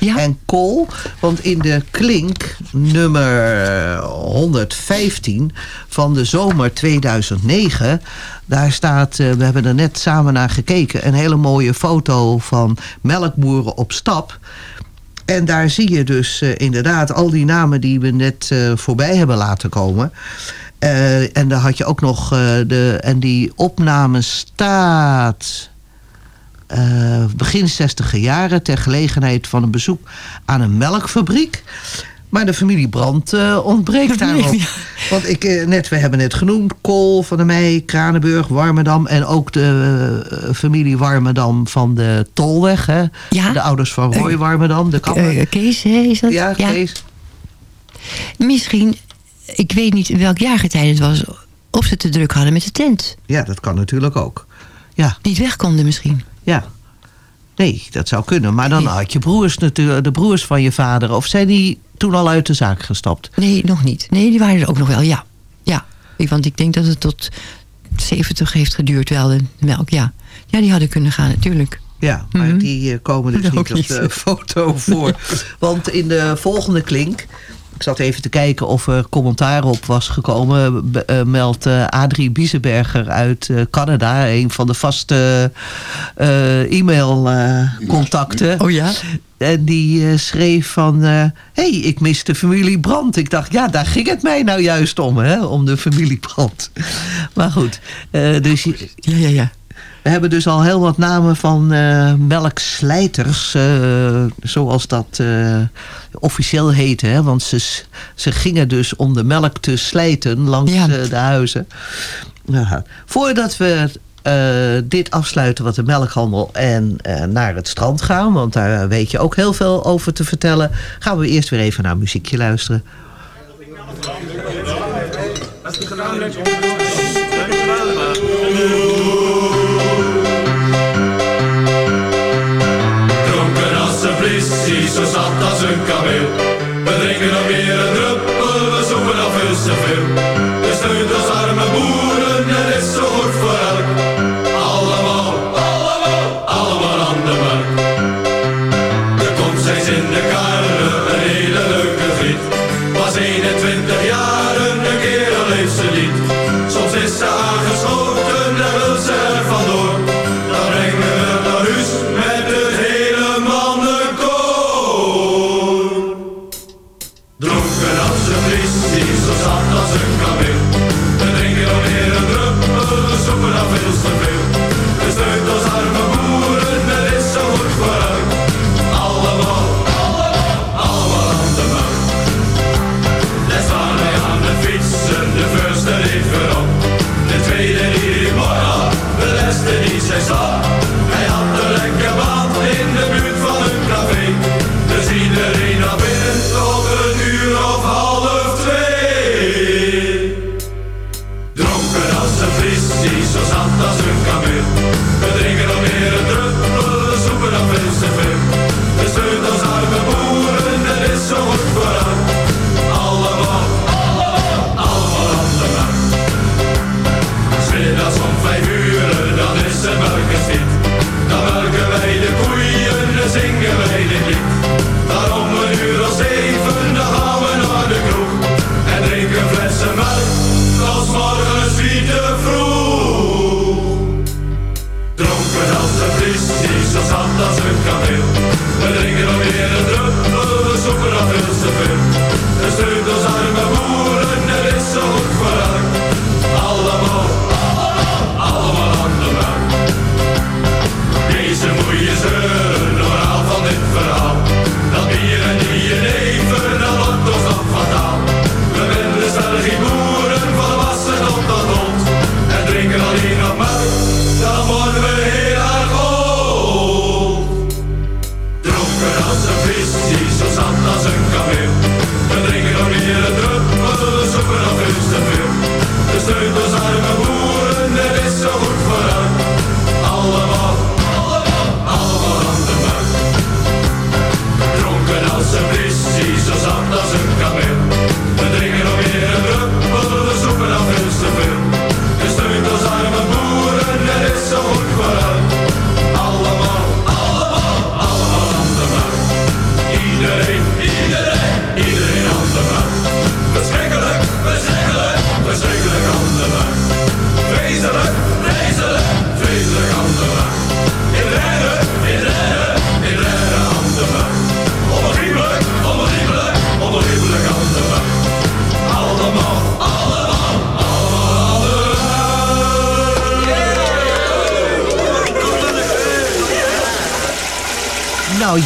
En Kool. Want in de klink nummer 115 van de zomer 2009... daar staat, eh, we hebben er net samen naar gekeken... een hele mooie foto van melkboeren op stap... En daar zie je dus eh, inderdaad al die namen die we net eh, voorbij hebben laten komen. En daar had je ook nog de. En die opname staat. Eh, begin 60 jaren ter gelegenheid van een bezoek aan een melkfabriek. Maar de familie Brandt eh, ontbreekt daarop. Want ik, eh, net, we hebben net genoemd, Kool van der Meij, Kranenburg, Warmerdam... en ook de familie Warmerdam van de Tolweg. Hè? De ouders van Roy Warmerdam, de kapper. Kees, hè, is dat? Ja, Kees. Misschien, ik weet niet in welk jaargetijde het was... of ze te druk hadden met de tent. Ja, dat kan natuurlijk ook. Ja. Niet weg konden misschien. Ja. Nee, dat zou kunnen. Maar dan had je broers natuurlijk, de broers van je vader. Of zijn die toen al uit de zaak gestapt? Nee, nog niet. Nee, die waren er ook nog wel, ja. Ja, want ik denk dat het tot 70 heeft geduurd wel, de melk, ja. Ja, die hadden kunnen gaan, natuurlijk. Ja, maar die eh, komen dus Ook niet op niet. de foto voor. Want in de volgende klink... Ik zat even te kijken of er commentaar op was gekomen. Eh, meldt eh, Adrie Biesenberger uit eh, Canada. Een van de vaste e-mailcontacten. oh ja? En die schreef van... Hé, hey, ik mis de familie Brandt. Ik dacht, ja, daar ging het mij nou juist om. Hè? Om de familie Brandt. Maar goed. dus Ja, ja, ja. We hebben dus al heel wat namen van eh, melkslijters, eh, zoals dat eh, officieel heette. Hè? Want ze, ze gingen dus om de melk te slijten langs de huizen. Ja. Voordat we eh, dit afsluiten wat de melkhandel en eh, naar het strand gaan... want daar weet je ook heel veel over te vertellen... gaan we eerst weer even naar muziekje luisteren. Dronken zo zat als een kameel. We drinken nog meer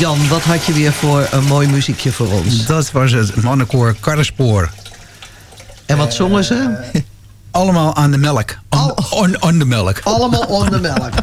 Jan, wat had je weer voor een mooi muziekje voor ons? Dat was het mannenkoor Karrespoor. En wat zongen ze? Allemaal aan de melk. On, on, on de melk. Allemaal on de melk.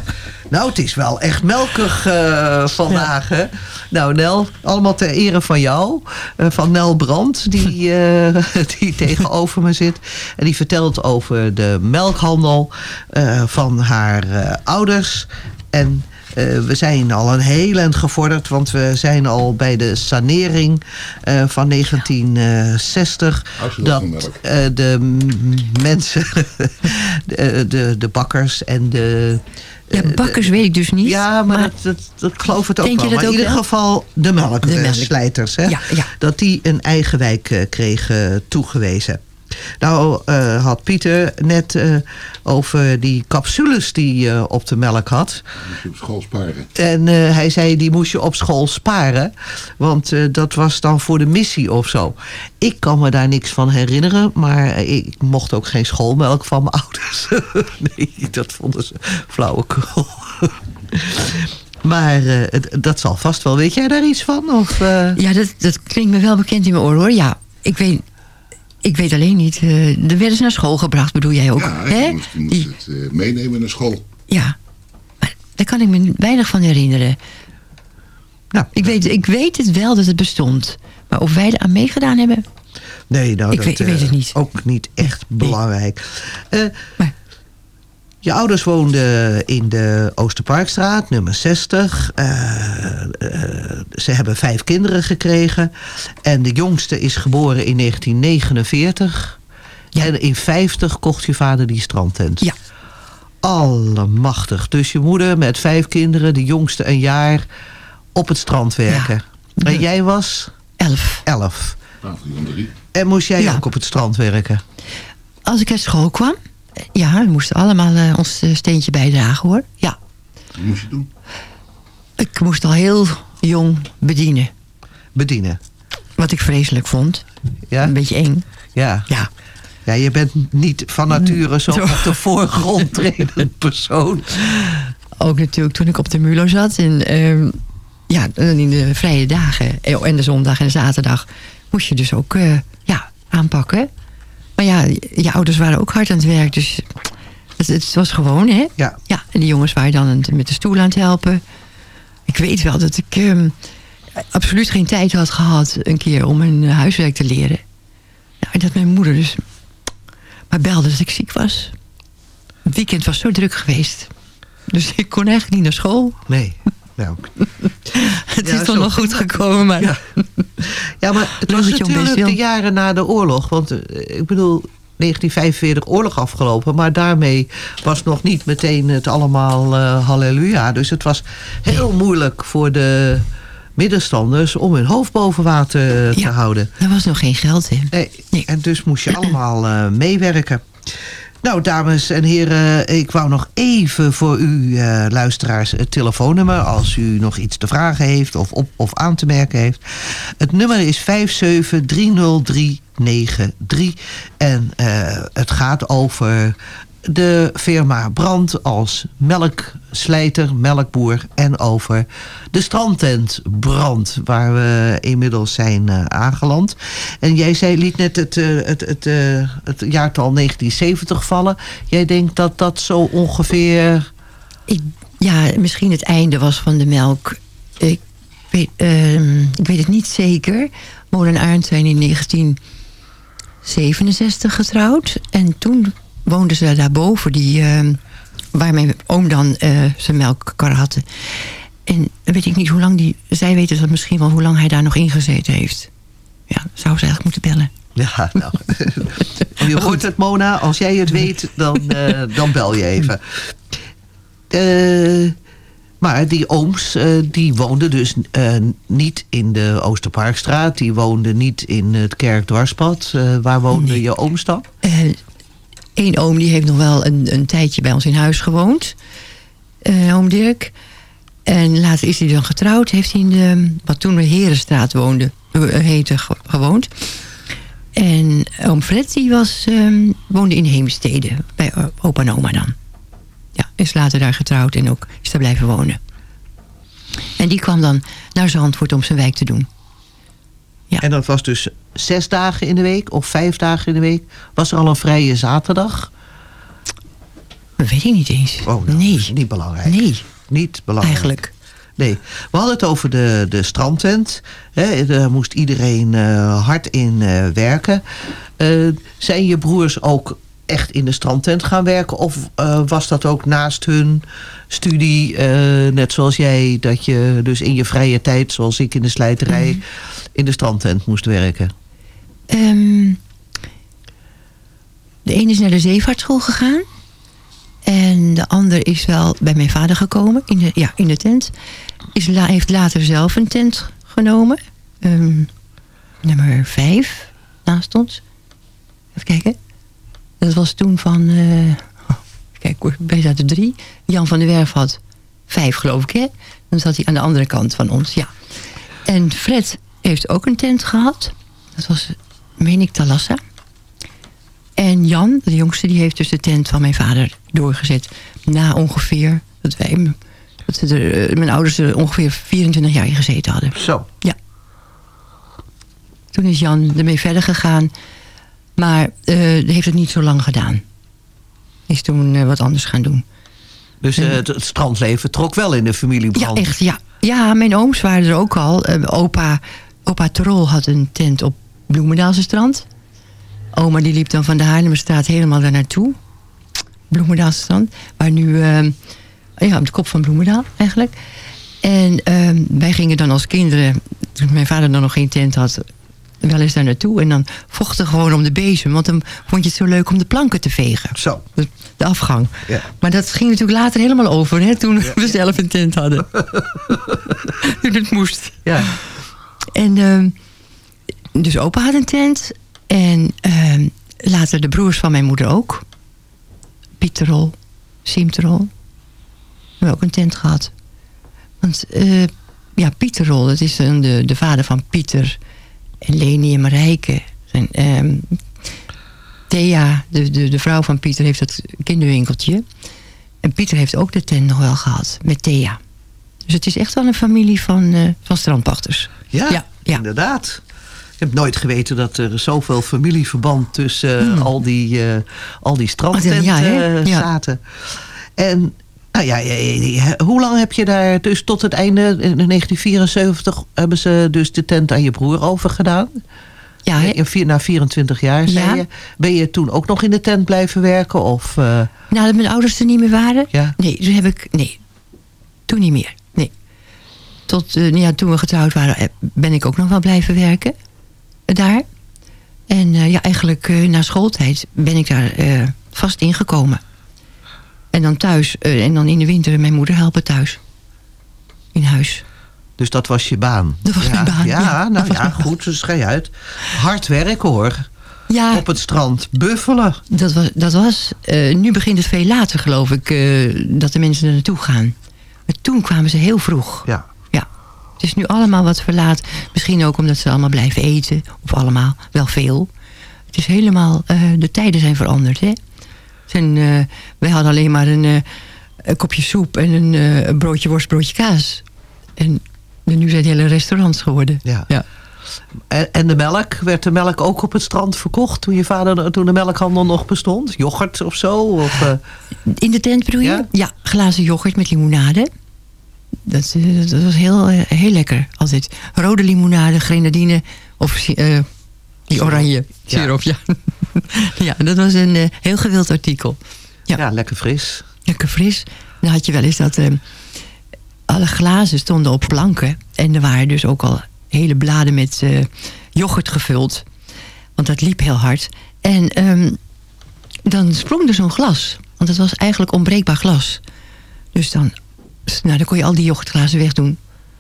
Nou, het is wel echt melkig eh, vandaag. Hè? Nou, Nel, allemaal ter ere van jou. eh, van Nel Brandt, die, eh, die tegenover me zit. En die vertelt over de melkhandel eh, van haar eh, ouders. En eh, we zijn al een heel eind gevorderd, want we zijn al bij de sanering eh, van 1960. Dat eh, de mensen, de, de, de bakkers en de... Ja, bakkers weet ik dus niet. Ja, maar, dat, dat, dat ik geloof het ook Denk wel. je dat maar in ieder wel? geval de De melk. melkslijters. Hè? Ja, ja. Dat die een eigen wijk eh, kregen toegewezen. Nou eh, had Pieter net eh, over die capsules die je op de melk had. Moet je op school sparen. En eh, hij zei, die moest je op school sparen. Want eh, dat was dan voor de missie of zo. Ik kan me daar niks van herinneren. Maar ik mocht ook geen schoolmelk van mijn ouders. nee, dat vonden ze flauwekul. maar eh, dat zal vast wel. Weet jij daar iets van? Of, eh? Ja, dat, dat klinkt me wel bekend in mijn oor hoor. Ja, ik weet, ik weet alleen niet. eh er werden ze naar school gebracht, bedoel jij ook? Ja, hè? je moest, je moest het eh, meenemen naar school. Ja, maar daar kan ik me weinig van herinneren. Nou, ik, weet, ik weet het wel dat het bestond. Maar of wij er aan meegedaan hebben... Nee, nou, Ik dat, weet- ik weet eh, het niet. Ook niet echt belangrijk. Eh, Je ouders woonden in de Oosterparkstraat, nummer 60. Eh, eh, ze hebben vijf kinderen gekregen. En de jongste is geboren in 1949. En in 50 kocht je vader die strandtent. Ja. Allemachtig. Dus je moeder met vijf kinderen, de jongste een jaar, op het strand werken. En jij was? Elf. Elf. 3. En moest jij Ja. ook op het strand werken? Als ik uit school kwam... Ja, we moesten allemaal eh, ons eh, steentje bijdragen hoor. Ja. Wat moest je doen? Ik moest al heel jong bedienen. Bedienen? Wat ik vreselijk vond. Ja? Een beetje eng. Ja. Ja. Ja, je bent niet van nature zo Zo. op de voorgrond tredend persoon. Ook natuurlijk toen ik op de Mulo zat. En ehm, ja, in de vrije dagen. eh, En de zondag en de zaterdag. Moest je dus ook ja, aanpakken. Maar ja, je ouders waren ook hard aan het werk. Dus het, het was gewoon, hè? Ja. ja. En die jongens waren dan aan het- met de stoel aan het helpen. Ik weet wel dat ik ehm, absoluut geen tijd had gehad... een keer om mijn huiswerk te leren. Nou, en dat mijn moeder dus maar belde dat ik ziek was. Het weekend was zo druk geweest. Dus ik kon eigenlijk niet naar school. Nee. Nou, het Ja, is toch nog goed gekomen, maar... Ja. ja, maar het was natuurlijk de jaren na de oorlog. Want eh, ik bedoel, 1945 oorlog afgelopen. Maar daarmee was nog niet meteen het allemaal eh, halleluja. Dus het was heel moeilijk voor de middenstanders... om hun hoofd boven water te houden. Er was nog geen geld in. Nee. En dus moest je allemaal eh, meewerken. Nou, dames en heren, ik wou nog even voor u eh, luisteraars het telefoonnummer... als u nog iets te vragen heeft of, op, of aan te merken heeft. Het nummer is 5730393 en eh, het gaat over de firma Brand als melkslijter, melkboer... en over de strandtent Brand, waar we inmiddels zijn eh, aangeland. En jij zei, liet net het, eh, het, het, eh, het jaartal 1970 vallen. Jij denkt dat dat zo ongeveer... Ik, ja, misschien het einde was van de melk. Ik weet, ehm, ik weet het niet zeker. Molen en Arend zijn in 1967 getrouwd. En toen woonden ze daarboven, die, ehm, waar mijn oom dan eh, zijn melkkar had. En dan weet ik niet hoe lang die... Zij weten dat misschien wel hoe lang hij daar nog ingezeten heeft. Ja, zou ze eigenlijk moeten bellen. Ja, nou, je hoort het, Mona. Als jij het weet, dan, eh, dan bel je even. Eh, maar die ooms, eh, die woonden dus eh, niet in de Oosterparkstraat. Die woonden niet in het Kerkdwarspad. Eh, waar woonde je ooms dan? Eén oom die heeft nog wel een, een tijdje bij ons in huis gewoond. Eh, oom Dirk. En later is hij dan getrouwd. Heeft hij in de, wat toen de Herenstraat woonde, eh, heette, ge- gewoond. En oom Fred die was, ehm, woonde in Heemstede. Bij eh, opa en oma dan. Ja, is later daar getrouwd en ook is daar blijven wonen. En die kwam dan naar Zandvoort om zijn wijk te doen. En dat was dus zes dagen in de week of vijf dagen in de week. Was er al een vrije zaterdag? Dat weet ik niet eens. Oh, nou, nee. is niet belangrijk. Nee. Niet belangrijk. Eigenlijk. Nee. We hadden het over de, de strandtent. Hè, daar moest iedereen eh, hard in eh, werken. Eh, zijn je broers ook echt in de strandtent gaan werken? Of was dat ook naast hun studie, eh, net zoals jij... dat je dus in je vrije tijd, zoals ik in de slijterij... Mhm. in de strandtent moest werken? Ehm, de ene is naar de zeevaartschool gegaan. En de ander is wel bij mijn vader gekomen, in de, ja, in de tent. Is la, heeft later zelf een tent genomen. Ehm, nummer vijf naast ons. Even kijken. Dat was toen van... eh, kijk bij zaten drie. Jan van der Werf had vijf geloof ik hè. Dan zat hij aan de andere kant van ons, ja. En Fred heeft ook een tent gehad. Dat was, meen ik, Talassa. En Jan, de jongste, die heeft dus de tent van mijn vader doorgezet. Na ongeveer, dat wij, dat eh, mijn ouders er ongeveer 24 jaar in gezeten hadden. Zo. Ja. Toen is Jan ermee verder gegaan. Maar eh heeft het niet zo lang gedaan. Is toen eh, wat anders gaan doen. Dus eh, het, het strandleven trok wel in de familie Ja, echt, ja. Ja, mijn ooms waren er ook al. Eh, opa, opa Terol had een tent op Bloemendaalse strand. Oma die liep dan van de Haarlemmerstraat helemaal daar naartoe. Bloemendaalse strand. Waar nu, ja, op de kop van Bloemendaal eigenlijk. En eh, wij gingen dan als kinderen, toen mijn vader dan nog geen tent had, wel eens daar naartoe. En dan vochten gewoon om de bezem. Want dan vond je het zo leuk om de planken te vegen. Zo. De, afgang. Ja. Maar dat ging natuurlijk later helemaal over. Hè, toen we zelf een tent hadden. toen het moest. Ja. En ehm, dus opa had een tent. En ehm, later de broers van mijn moeder ook. Pieterol, Simterol. We hebben ook een tent gehad. Want eh, ja, Pieterol, dat is de, de vader van Pieter Leni en Marijke. En, ehm, Thea, de, de, de vrouw van Pieter, heeft dat kinderwinkeltje. En Pieter heeft ook de tent nog wel gehad met Thea. Dus het is echt wel een familie van, eh, van strandpachters. Ja, inderdaad. Ik heb nooit geweten dat er zoveel familieverband tussen eh, al die, eh al die strandtenten Oh, ja, Ja. zaten. En nou ja, ja, ja, ja, hoe lang heb je daar dus tot het einde, in 1974 hebben ze dus de tent aan je broer overgedaan? Ja, In vier- na 24 jaar, zei Ja. je. Ben je toen ook nog in de tent blijven werken? Of, eh, Nadat mijn ouders er niet meer waren? Ja. Nee, toen heb ik... Nee, toen niet meer. Nee. Tot, eh, ja, toen we getrouwd waren, eh, ben ik ook nog wel blijven werken. eh, daar. En eh, ja, eigenlijk eh, na schooltijd ben ik daar eh, vast ingekomen. En dan thuis, eh, en dan in de winter mijn moeder helpen thuis. In huis. dus dat was je baan? Dat was ja, mijn baan, Ja, ja, dat nou ja, goed, dus schei uit. Hard werken hoor. Ja. Op het strand. Buffelen. Dat was, dat was eh, nu begint het veel later geloof ik, eh, dat de mensen er naartoe gaan. Maar toen kwamen ze heel vroeg. Ja. Ja. Het is nu allemaal wat verlaat. Misschien ook omdat ze allemaal blijven eten. Of allemaal, wel veel. Het is helemaal, de tijden zijn veranderd. Hè? Zijn, eh, wij hadden alleen maar een, eh, een kopje soep en een eh, broodje worst, broodje kaas. En nu zijn het hele restaurants geworden. Ja. ja. En, en de melk, werd de melk ook op het strand verkocht toen je vader, toen de melkhandel nog bestond? Yoghurt of zo? Of, In de tent bedoel je? Ja? Ja, glazen yoghurt met limonade. Dat, dat was heel, heel lekker altijd. Rode limonade, grenadine of die oranje siroop. Ja. ja, dat was een eh, heel gewild artikel. ja. lekker fris. Lekker fris. Dan had je wel eens dat eh, alle glazen stonden op planken. En er waren dus ook al hele bladen met eh, yoghurt gevuld. Want dat liep heel hard. En ehm, dan sprong er zo'n glas. Want het was eigenlijk onbreekbaar glas. Dus dan, nou, dan kon je al die yoghurtglazen wegdoen.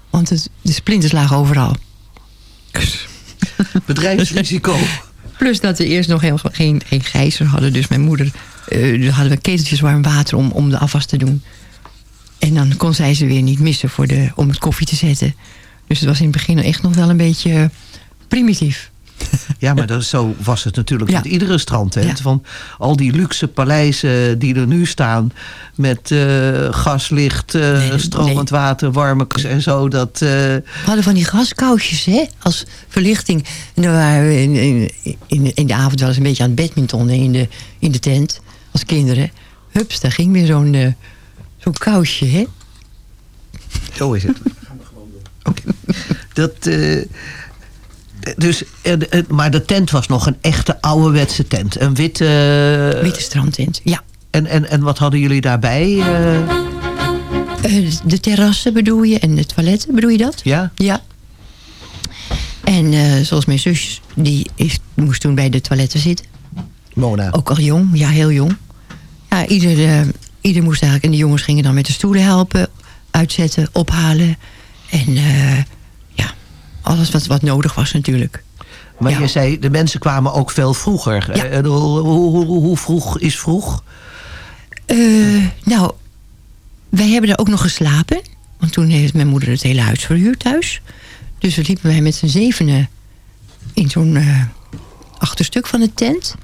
Want het, de splinters lagen overal. Bedrijfsrisico. Plus dat we eerst nog helemaal geen, geen gijzer hadden. Dus mijn moeder, dus hadden we keteltjes warm water om, om de afwas te doen. En dan kon zij ze weer niet missen voor de, om het koffie te zetten. Dus het was in het begin echt nog wel een beetje eh, primitief. Ja, maar dat, zo was het natuurlijk Ja. met iedere strandtent. Ja. Van al die luxe paleizen die er nu staan... met eh, gaslicht, eh, stromend water, warmers en zo. Dat, eh, We hadden van die gaskousjes hè, als verlichting. En dan waren we in, in, in, in de avond wel eens een beetje aan het badmintonnen in de, in de tent. Als kinderen. Hups, daar ging weer zo'n eh, zo'n kousje, hè? Zo is het. Oké. Dat, eh, dus, eh, eh, maar de tent was nog een echte ouderwetse tent. Een witte... Witte strandtent, ja. En, en, en wat hadden jullie daarbij? eh? Eh, de terrassen bedoel je en de toiletten, bedoel je dat? Ja. Ja. En eh, zoals mijn zus, die is, moest toen bij de toiletten zitten. Mona. Ook al jong, ja, heel jong. Ja, ieder, eh, ieder moest eigenlijk... En de jongens gingen dan met de stoelen helpen, uitzetten, ophalen. En eh, alles wat, wat nodig was natuurlijk. Maar je zei, de mensen kwamen ook veel vroeger. Ja. Eh, hoe, hoe, hoe, vroeg is vroeg? Eh, nou, wij hebben er ook nog geslapen. Want toen heeft mijn moeder het hele huis verhuurd thuis. Dus we liepen wij met z'n zevenen in zo'n eh, achterstuk van de tent.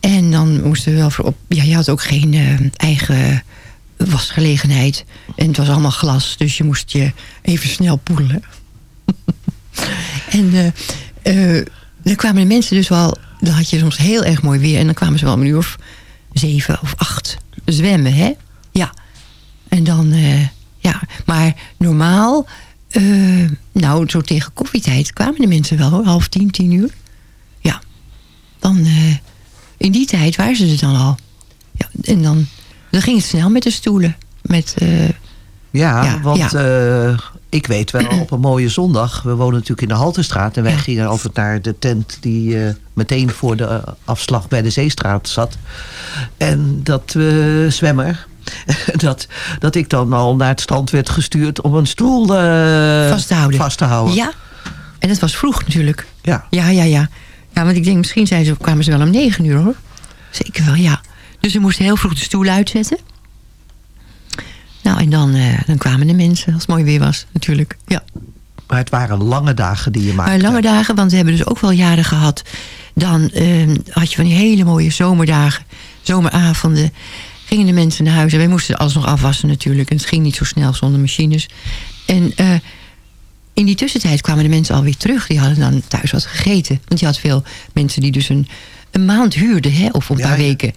En dan moesten we wel voor op... Ja, je had ook geen eigen wasgelegenheid. En het was allemaal glas, dus je moest je even snel poedelen. En eh, dan kwamen de mensen dus wel... Dan had je soms heel erg mooi weer. En dan kwamen ze wel om een uur of zeven of acht zwemmen, hè? Ja. En dan, eh, ja. Maar normaal, nou, zo tegen koffietijd kwamen de mensen wel, hoor. half tien, tien uur. Ja. Dan, in die tijd waren ze er dan al. Ja, en dan, dan ging het snel met de stoelen. Met, Ja, Ja, want ja. Ik weet wel, op een mooie zondag... we wonen natuurlijk in de Haltestraat... en wij gingen altijd naar de tent die eh, meteen voor de eh, afslag bij de Zeestraat zat. En dat eh, zwemmer... Dat, dat ik dan al naar het strand werd gestuurd om een stoel vast te houden. vast te houden. Ja. En dat was vroeg natuurlijk. Ja. Ja, ja, ja. Ja, want ik denk, misschien zijn ze, kwamen ze wel om negen uur, hoor. Zeker wel, ja. Dus ze moesten heel vroeg de stoel uitzetten. Nou, en dan, eh, dan kwamen de mensen, als het mooi weer was, natuurlijk. Ja. Maar het waren lange dagen die je maakte. Maar lange dagen, want we hebben dus ook wel jaren gehad. Dan eh, had je van die hele mooie zomerdagen, zomeravonden. Gingen de mensen naar huis en wij moesten alles nog afwassen natuurlijk. En het ging niet zo snel zonder machines. En eh, in die tussentijd kwamen de mensen alweer terug. Die hadden dan thuis wat gegeten. Want je had veel mensen die dus een, een maand huurden, hè, of een paar weken.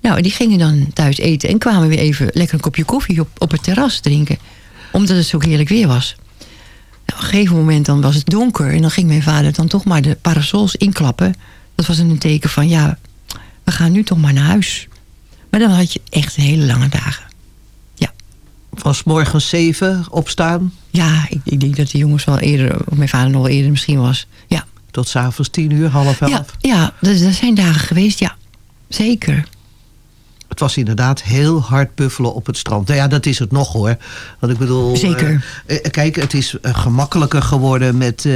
Nou, die gingen dan thuis eten en kwamen weer even lekker een kopje koffie op, op het terras drinken. Omdat het zo heerlijk weer was. Nou, op een gegeven moment dan was het donker en dan ging mijn vader dan toch maar de parasols inklappen. Dat was een teken van ja, we gaan nu toch maar naar huis. Maar dan had je echt hele lange dagen. Van 's morgens zeven opstaan. Ja, ik, ik denk dat de jongens wel eerder, of mijn vader nog wel eerder misschien was. Ja, Tot s'avonds tien uur, half elf. ja, ja dat, dat zijn dagen geweest, ja. Zeker. Het was inderdaad heel hard buffelen op het strand. Nou ja, dat is het nog hoor. Want ik bedoel... Zeker. eh, eh, kijk, het is eh, gemakkelijker geworden met,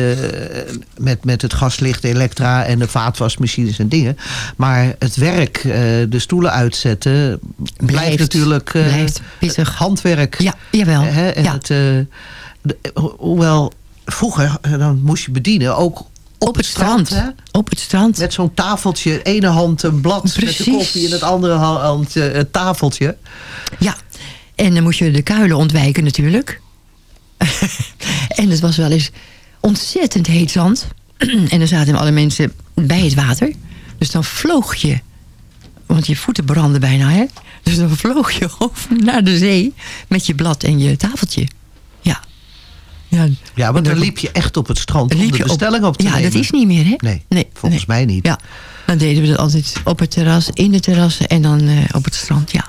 met, met het gaslicht, elektra en de vaatwasmachines en dingen. Maar het werk, de stoelen uitzetten, blijft, Blijft, natuurlijk blijft pittig. handwerk. Ja, jawel. Hè, en ja. het, hoewel vroeger, dan moest je bedienen ook op, het strand. hè? Op het strand. Met zo'n tafeltje, ene hand een blad met de koffie... en het andere ha- hand eh, het tafeltje. Ja, en dan moest je de kuilen ontwijken natuurlijk. en het was wel eens ontzettend heet zand. en dan zaten alle mensen bij het water. Dus dan vloog je, want je voeten brandden bijna, hè? Dus dan vloog je over naar de zee met je blad en je tafeltje. Ja. Ja, want dan liep je echt op het strand om liep de op- bestelling op, te ja, nemen. dat is niet meer, hè? Nee, Nee, volgens mij niet. Ja, dan deden we dat altijd op het terras, in de terrassen en dan eh, op het strand, ja.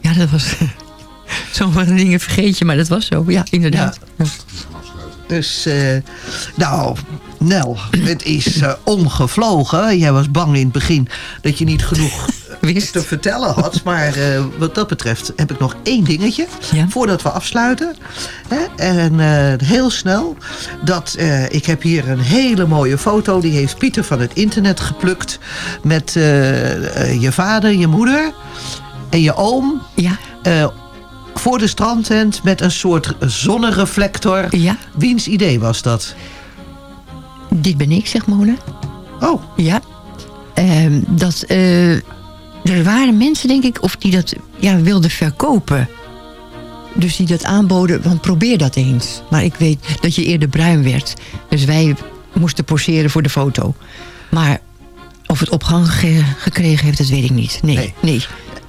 Ja, dat was... Sommige dingen vergeet je, maar dat was zo. Ja, inderdaad. Ja. Dus, eh, nou, Nel, het is eh, omgevlogen. Jij was bang in het begin dat je niet genoeg eh, te vertellen had. Maar eh, wat dat betreft heb ik nog één dingetje. Voordat we afsluiten. Hè, en eh, heel snel. Dat, eh, ik heb hier een hele mooie foto. Die heeft Pieter van het internet geplukt. Met je vader, je moeder en je oom. Ja. Voor de strandtent met een soort zonnereflector. Ja. Wiens idee was dat? Dit ben ik, zegt Mona. Oh. Ja. Ehm, dat, er waren mensen, denk ik, of die dat ja, wilden verkopen. Dus die dat aanboden, want probeer dat eens. Maar ik weet dat je eerder bruin werd. Dus wij moesten poseren voor de foto. Maar of het opgang ge- gekregen heeft, dat weet ik niet. Nee, nee.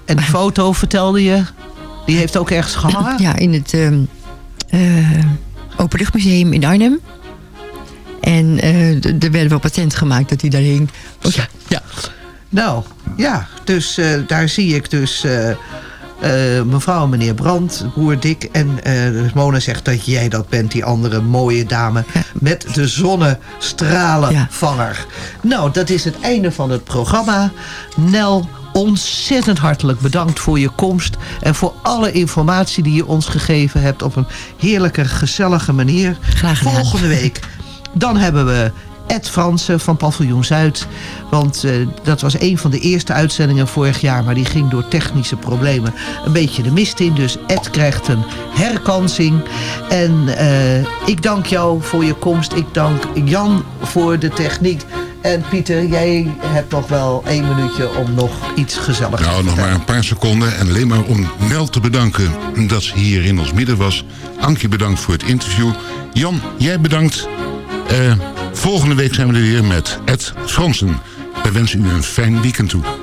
En de foto vertelde je, die heeft ook ergens gehangen? Ja, in het ehm eh, Openluchtmuseum in Arnhem. En eh, er werd wel patent gemaakt dat hij daar hing. Oh, ja, ja. Nou, ja, dus eh, daar zie ik dus eh, eh, mevrouw en meneer Brandt, broer Dick. En eh, Mona zegt dat jij dat bent, die andere mooie dame met de zonnestralenvanger. Nou, dat is het einde van het programma. Nel, ontzettend hartelijk bedankt voor je komst en voor alle informatie die je ons gegeven hebt op een heerlijke, gezellige manier. Graag gedaan. Volgende week, dan hebben we Ed Fransen van Paviljoen Zuid. Want eh, dat was een van de eerste uitzendingen vorig jaar, maar die ging door technische problemen een beetje de mist in. Dus Ed krijgt een herkansing. En eh, ik dank jou voor je komst. Ik dank Jan voor de techniek. En Pieter, jij hebt nog wel één minuutje om nog iets gezelligs te Nou, nog maar een paar seconden. En alleen maar om Nel te bedanken dat ze hier in ons midden was. Ankie bedankt voor het interview. Jan, jij bedankt. Eh, volgende week zijn we er weer met Ed Fransen. Wij wensen u een fijn weekend toe.